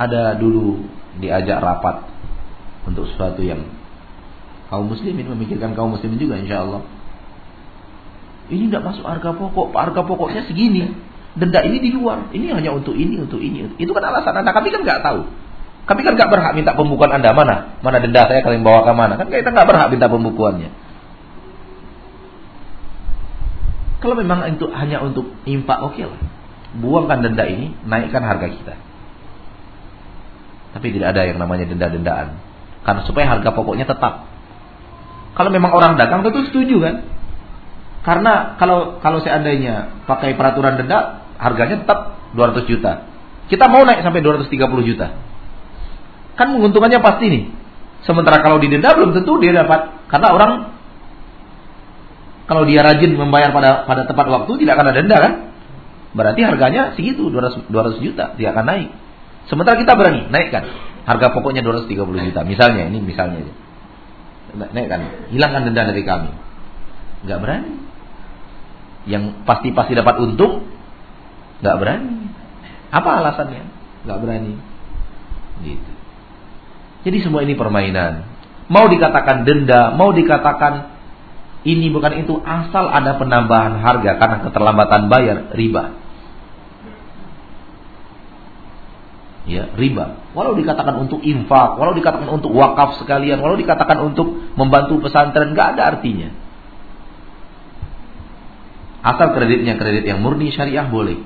Ada dulu diajak rapat untuk sesuatu yang kaum muslimin memikirkan kaum muslimin juga insya Allah. Ini tidak masuk harga pokok, harga pokoknya segini. Denda ini di luar. Ini hanya untuk ini, untuk ini. Itu kan alasan Anda. Kami kan nggak tahu. Kami kan nggak berhak minta pembukuan Anda mana? Mana denda saya kalian bawa ke mana? Kan kita nggak berhak minta pembukuannya. Kalau memang itu hanya untuk impak, oke okay lah. Buangkan denda ini, naikkan harga kita. Tapi tidak ada yang namanya denda-dendaan. Karena supaya harga pokoknya tetap. Kalau memang orang dagang tentu setuju kan? Karena kalau kalau seandainya pakai peraturan denda, harganya tetap 200 juta. Kita mau naik sampai 230 juta. Kan menguntungkannya pasti nih. Sementara kalau didenda belum tentu dia dapat. Karena orang kalau dia rajin membayar pada pada tepat waktu tidak akan ada denda kan? Berarti harganya segitu 200 200 juta, dia akan naik. Sementara kita berani naikkan harga pokoknya 230 juta. Misalnya ini misalnya Naikkan, hilangkan denda dari kami. Enggak berani yang pasti-pasti dapat untung nggak berani. Apa alasannya? Nggak berani. Gitu. Jadi semua ini permainan. Mau dikatakan denda, mau dikatakan ini bukan itu, asal ada penambahan harga karena keterlambatan bayar, riba. Ya, riba. Walau dikatakan untuk infak, walau dikatakan untuk wakaf sekalian, walau dikatakan untuk membantu pesantren, nggak ada artinya. Asal kreditnya kredit yang murni syariah boleh.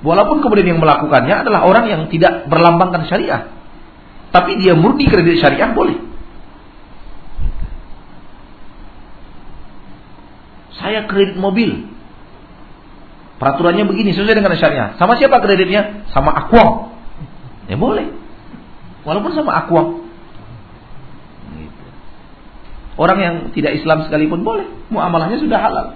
Walaupun kemudian yang melakukannya adalah orang yang tidak berlambangkan syariah. Tapi dia murni kredit syariah boleh. Saya kredit mobil. Peraturannya begini sesuai dengan syariah. Sama siapa kreditnya? Sama Aquam. Ya boleh. Walaupun sama Aquam. Orang yang tidak Islam sekalipun boleh. Muamalahnya sudah halal.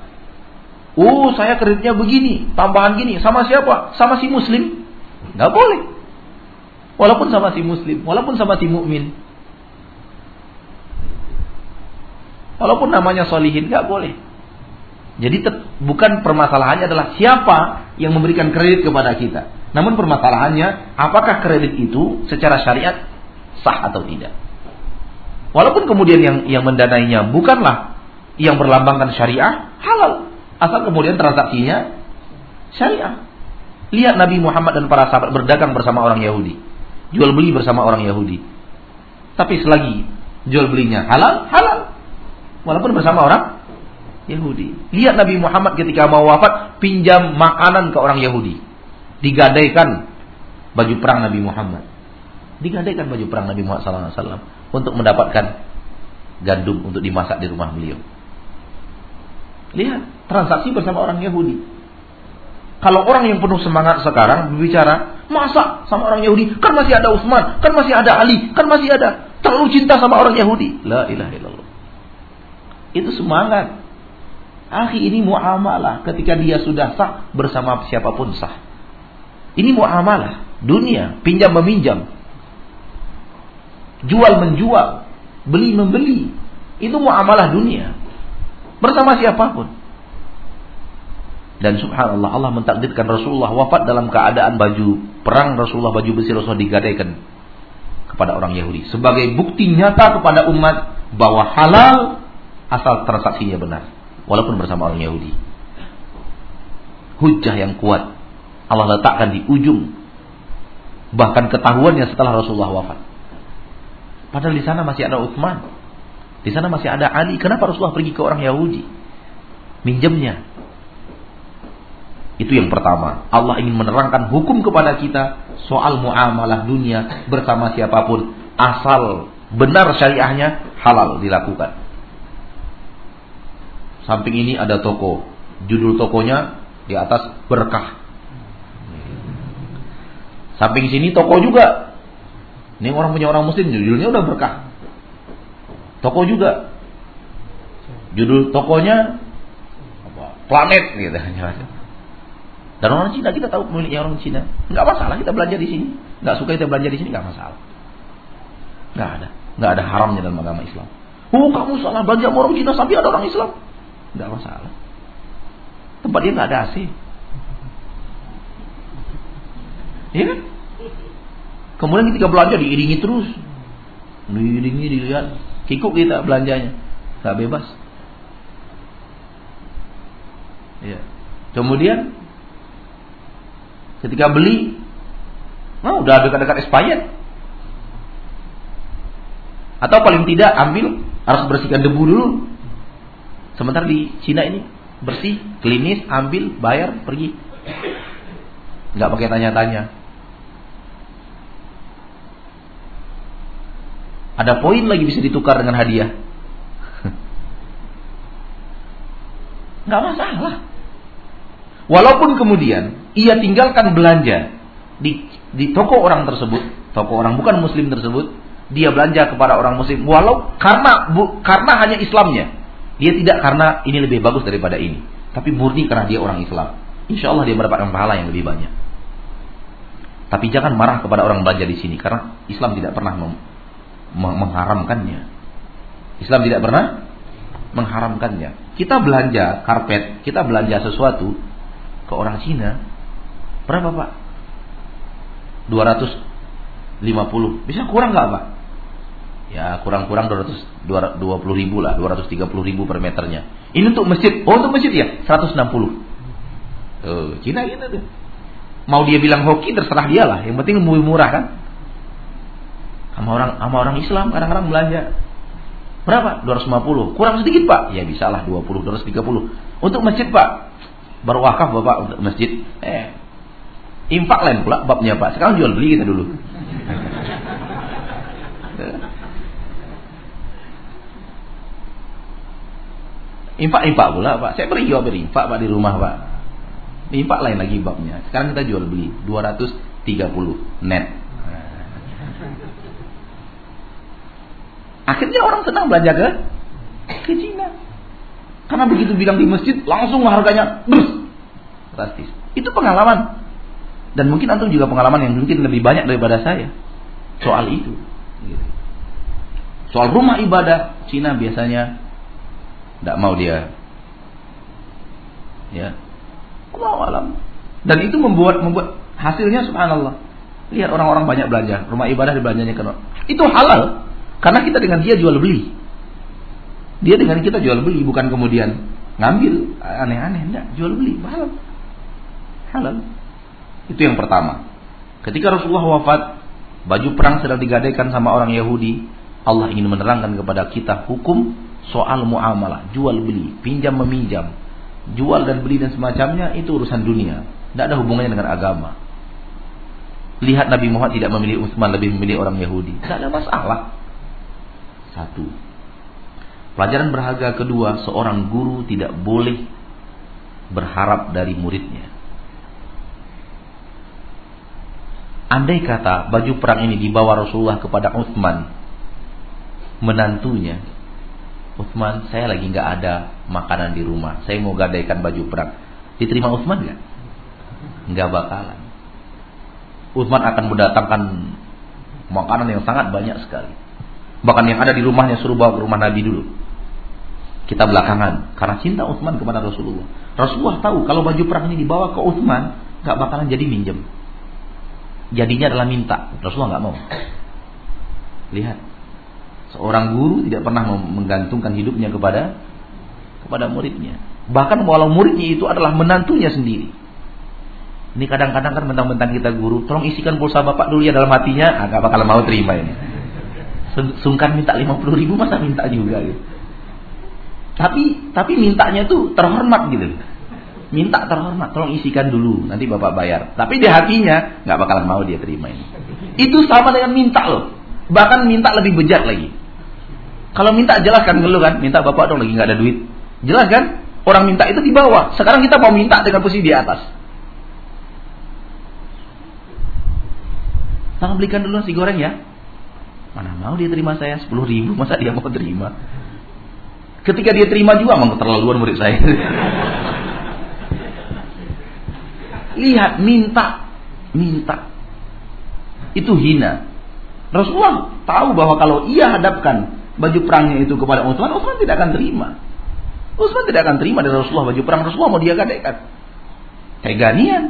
Oh, saya kreditnya begini, tambahan gini. Sama siapa? Sama si muslim. Nggak boleh. Walaupun sama si muslim, walaupun sama si mukmin. Walaupun namanya solihin, nggak boleh. Jadi bukan permasalahannya adalah siapa yang memberikan kredit kepada kita. Namun permasalahannya apakah kredit itu secara syariat sah atau tidak. Walaupun kemudian yang yang mendanainya bukanlah yang berlambangkan syariah, halal. Asal kemudian transaksinya syariah. Lihat Nabi Muhammad dan para sahabat berdagang bersama orang Yahudi. Jual beli bersama orang Yahudi. Tapi selagi jual belinya halal, halal. Walaupun bersama orang Yahudi. Lihat Nabi Muhammad ketika mau wafat pinjam makanan ke orang Yahudi. Digadaikan baju perang Nabi Muhammad. Digadaikan baju perang Nabi Muhammad SAW untuk mendapatkan gandum untuk dimasak di rumah beliau. Lihat, transaksi bersama orang Yahudi. Kalau orang yang penuh semangat sekarang berbicara, masa sama orang Yahudi? Kan masih ada Utsman, kan masih ada Ali, kan masih ada terlalu cinta sama orang Yahudi. La ilaha illallah. Itu semangat. Akhi ini muamalah ketika dia sudah sah bersama siapa pun sah. Ini muamalah, dunia, pinjam meminjam jual menjual, beli membeli. Itu muamalah dunia. Bersama siapa pun. Dan subhanallah Allah mentakdirkan Rasulullah wafat dalam keadaan baju perang Rasulullah baju besi Rasulullah digadaikan kepada orang Yahudi sebagai bukti nyata kepada umat bahwa halal asal transaksinya benar walaupun bersama orang Yahudi. Hujah yang kuat Allah letakkan di ujung bahkan ketahuannya setelah Rasulullah wafat. Padahal di sana masih ada Utsman. Di sana masih ada Ali. Kenapa Rasulullah pergi ke orang Yahudi? Minjemnya. Itu yang pertama. Allah ingin menerangkan hukum kepada kita soal muamalah dunia bersama siapa pun asal benar syariahnya, halal dilakukan. Samping ini ada toko. Judul tokonya di atas berkah. Samping sini toko juga. Ini orang punya orang muslim, judulnya udah berkah. Toko juga. Judul tokonya planet gitu. Dan orang Cina kita tahu pemiliknya orang Cina. Enggak masalah kita belanja di sini. Enggak suka kita belanja di sini enggak masalah. Enggak ada. Enggak ada haramnya dalam agama Islam. Oh kamu salah belanja orang Cina sampai ada orang Islam. Enggak masalah. Tempat dia enggak ada AC. Iya kan? Kemudian ketika belanja diiringi terus. Diiringi dilihat. Kikuk kita belanjanya. Enggak bebas. Ya. Kemudian ketika beli, nah udah dekat-dekat expired. Atau paling tidak ambil harus bersihkan debu dulu. Sementara di Cina ini bersih, klinis, ambil, bayar, pergi. Nggak pakai tanya-tanya. Ada poin lagi bisa ditukar dengan hadiah. Nggak masalah. Walaupun kemudian ia tinggalkan belanja di, di toko orang tersebut, toko orang bukan muslim tersebut, dia belanja kepada orang muslim walau karena bu, karena hanya Islamnya. Dia tidak karena ini lebih bagus daripada ini, tapi murni karena dia orang Islam. Insya Allah dia mendapatkan pahala yang lebih banyak. Tapi jangan marah kepada orang belanja di sini karena Islam tidak pernah mengharamkannya. Islam tidak pernah mengharamkannya. Kita belanja karpet, kita belanja sesuatu, ke orang Cina berapa pak? 250 bisa kurang nggak pak? ya kurang-kurang 200 220 ribu lah 230 ribu per meternya. Ini untuk masjid oh untuk masjid ya? 160 oh, Cina gitu tuh mau dia bilang hoki terserah dia lah. Yang penting lebih murah kan? Sama orang sama orang Islam kadang-kadang belanja. Berapa? 250 kurang sedikit pak? Ya bisa lah 20 230 untuk masjid pak baru wakaf bapak untuk masjid. Eh infak lain pula babnya pak. Sekarang jual beli kita dulu. Infak infak pula pak. Saya beri jual beri infak pak di rumah pak. Infak lain lagi babnya. Sekarang kita jual beli 230 net. Akhirnya orang senang belanja ke ke Cina karena begitu bilang di masjid, langsung harganya brus, drastis. Itu pengalaman. Dan mungkin antum juga pengalaman yang mungkin lebih banyak daripada saya. Soal itu. Soal rumah ibadah, Cina biasanya tidak mau dia. Ya. Allah alam. Dan itu membuat membuat hasilnya subhanallah. Lihat orang-orang banyak belanja, rumah ibadah dibelanjanya ke Itu halal karena kita dengan dia jual beli. Dia dengan kita jual beli bukan kemudian ngambil aneh-aneh, enggak, jual beli halal. Halal. Itu yang pertama. Ketika Rasulullah wafat, baju perang sedang digadaikan sama orang Yahudi. Allah ingin menerangkan kepada kita hukum soal muamalah, jual beli, pinjam meminjam, jual dan beli dan semacamnya itu urusan dunia, tidak ada hubungannya dengan agama. Lihat Nabi Muhammad tidak memilih Utsman lebih memilih orang Yahudi, tidak ada masalah. Satu. Pelajaran berharga kedua, seorang guru tidak boleh berharap dari muridnya. Andai kata baju perang ini dibawa Rasulullah kepada Utsman, menantunya, Utsman, saya lagi nggak ada makanan di rumah, saya mau gadaikan baju perang. Diterima Utsman nggak? Nggak bakalan. Utsman akan mendatangkan makanan yang sangat banyak sekali. Bahkan yang ada di rumahnya suruh bawa ke rumah Nabi dulu kita belakangan karena cinta Utsman kepada Rasulullah. Rasulullah tahu kalau baju perang ini dibawa ke Utsman nggak bakalan jadi minjem. Jadinya adalah minta. Rasulullah nggak mau. Lihat, seorang guru tidak pernah menggantungkan hidupnya kepada kepada muridnya. Bahkan walau muridnya itu adalah menantunya sendiri. Ini kadang-kadang kan mentang-mentang kita guru, tolong isikan pulsa bapak dulu ya dalam hatinya, agak bakal mau terima ini. Sungkan minta 50 ribu masa minta juga gitu. Tapi tapi mintanya tuh terhormat gitu. Minta terhormat, tolong isikan dulu, nanti bapak bayar. Tapi di hatinya nggak bakalan mau dia terima ini. Itu sama dengan minta loh. Bahkan minta lebih bejat lagi. Kalau minta jelaskan dulu kan, minta bapak dong lagi nggak ada duit. Jelas kan? Orang minta itu di bawah. Sekarang kita mau minta dengan posisi di atas. Tolong belikan dulu nasi goreng ya. Mana mau dia terima saya 10 ribu, masa dia mau terima? Ketika dia terima juga memang keterlaluan murid saya. Lihat, minta, minta. Itu hina. Rasulullah tahu bahwa kalau ia hadapkan baju perangnya itu kepada Utsman, Utsman tidak akan terima. Utsman tidak akan terima dari Rasulullah baju perang Rasulullah mau dia gadekan. Kayak ganian.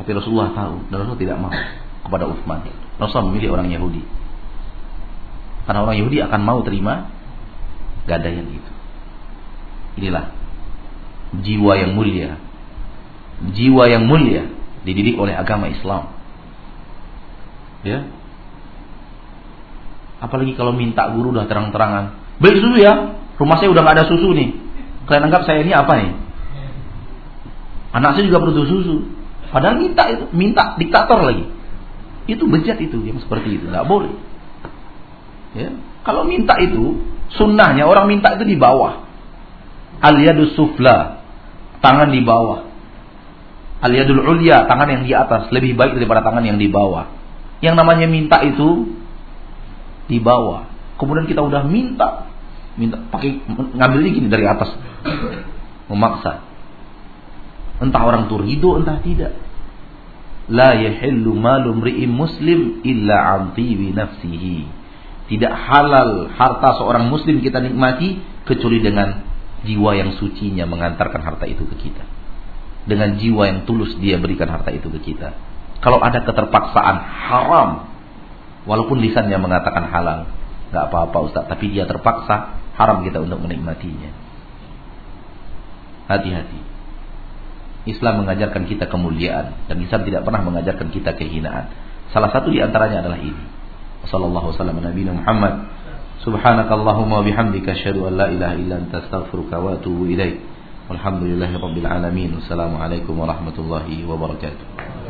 Tapi Rasulullah tahu dan Rasulullah tidak mau kepada Utsman. Rasulullah memilih orang Yahudi. Karena orang Yahudi akan mau terima gadaian itu. Inilah jiwa yang mulia. Jiwa yang mulia dididik oleh agama Islam. Ya. Apalagi kalau minta guru udah terang-terangan. Beli susu ya. Rumah saya udah gak ada susu nih. Kalian anggap saya ini apa nih? Anak saya juga butuh susu. Padahal minta itu, minta diktator lagi. Itu bejat itu yang seperti itu, nggak boleh. Ya. Kalau minta itu sunnahnya orang minta itu di bawah. Al sufla, tangan di bawah. Al yadul ulya, tangan yang di atas lebih baik daripada tangan yang di bawah. Yang namanya minta itu di bawah. Kemudian kita udah minta, minta pakai ngambil gini dari atas, memaksa. Entah orang itu ridho, entah tidak. La yahillu malu mri'im muslim illa an nafsihi. Tidak halal harta seorang muslim kita nikmati kecuali dengan jiwa yang sucinya mengantarkan harta itu ke kita. Dengan jiwa yang tulus dia berikan harta itu ke kita. Kalau ada keterpaksaan haram, walaupun lisannya mengatakan halal, nggak apa-apa Ustaz, tapi dia terpaksa haram kita untuk menikmatinya. Hati-hati. Islam mengajarkan kita kemuliaan dan Islam tidak pernah mengajarkan kita kehinaan. Salah satu di antaranya adalah ini. Sallallahu wasallam Nabi Muhammad. Subhanakallahumma bihamdika asyhadu an la ilaha illa anta astaghfiruka wa atubu ilaik. Walhamdulillahirabbil alamin. Wassalamualaikum warahmatullahi wabarakatuh.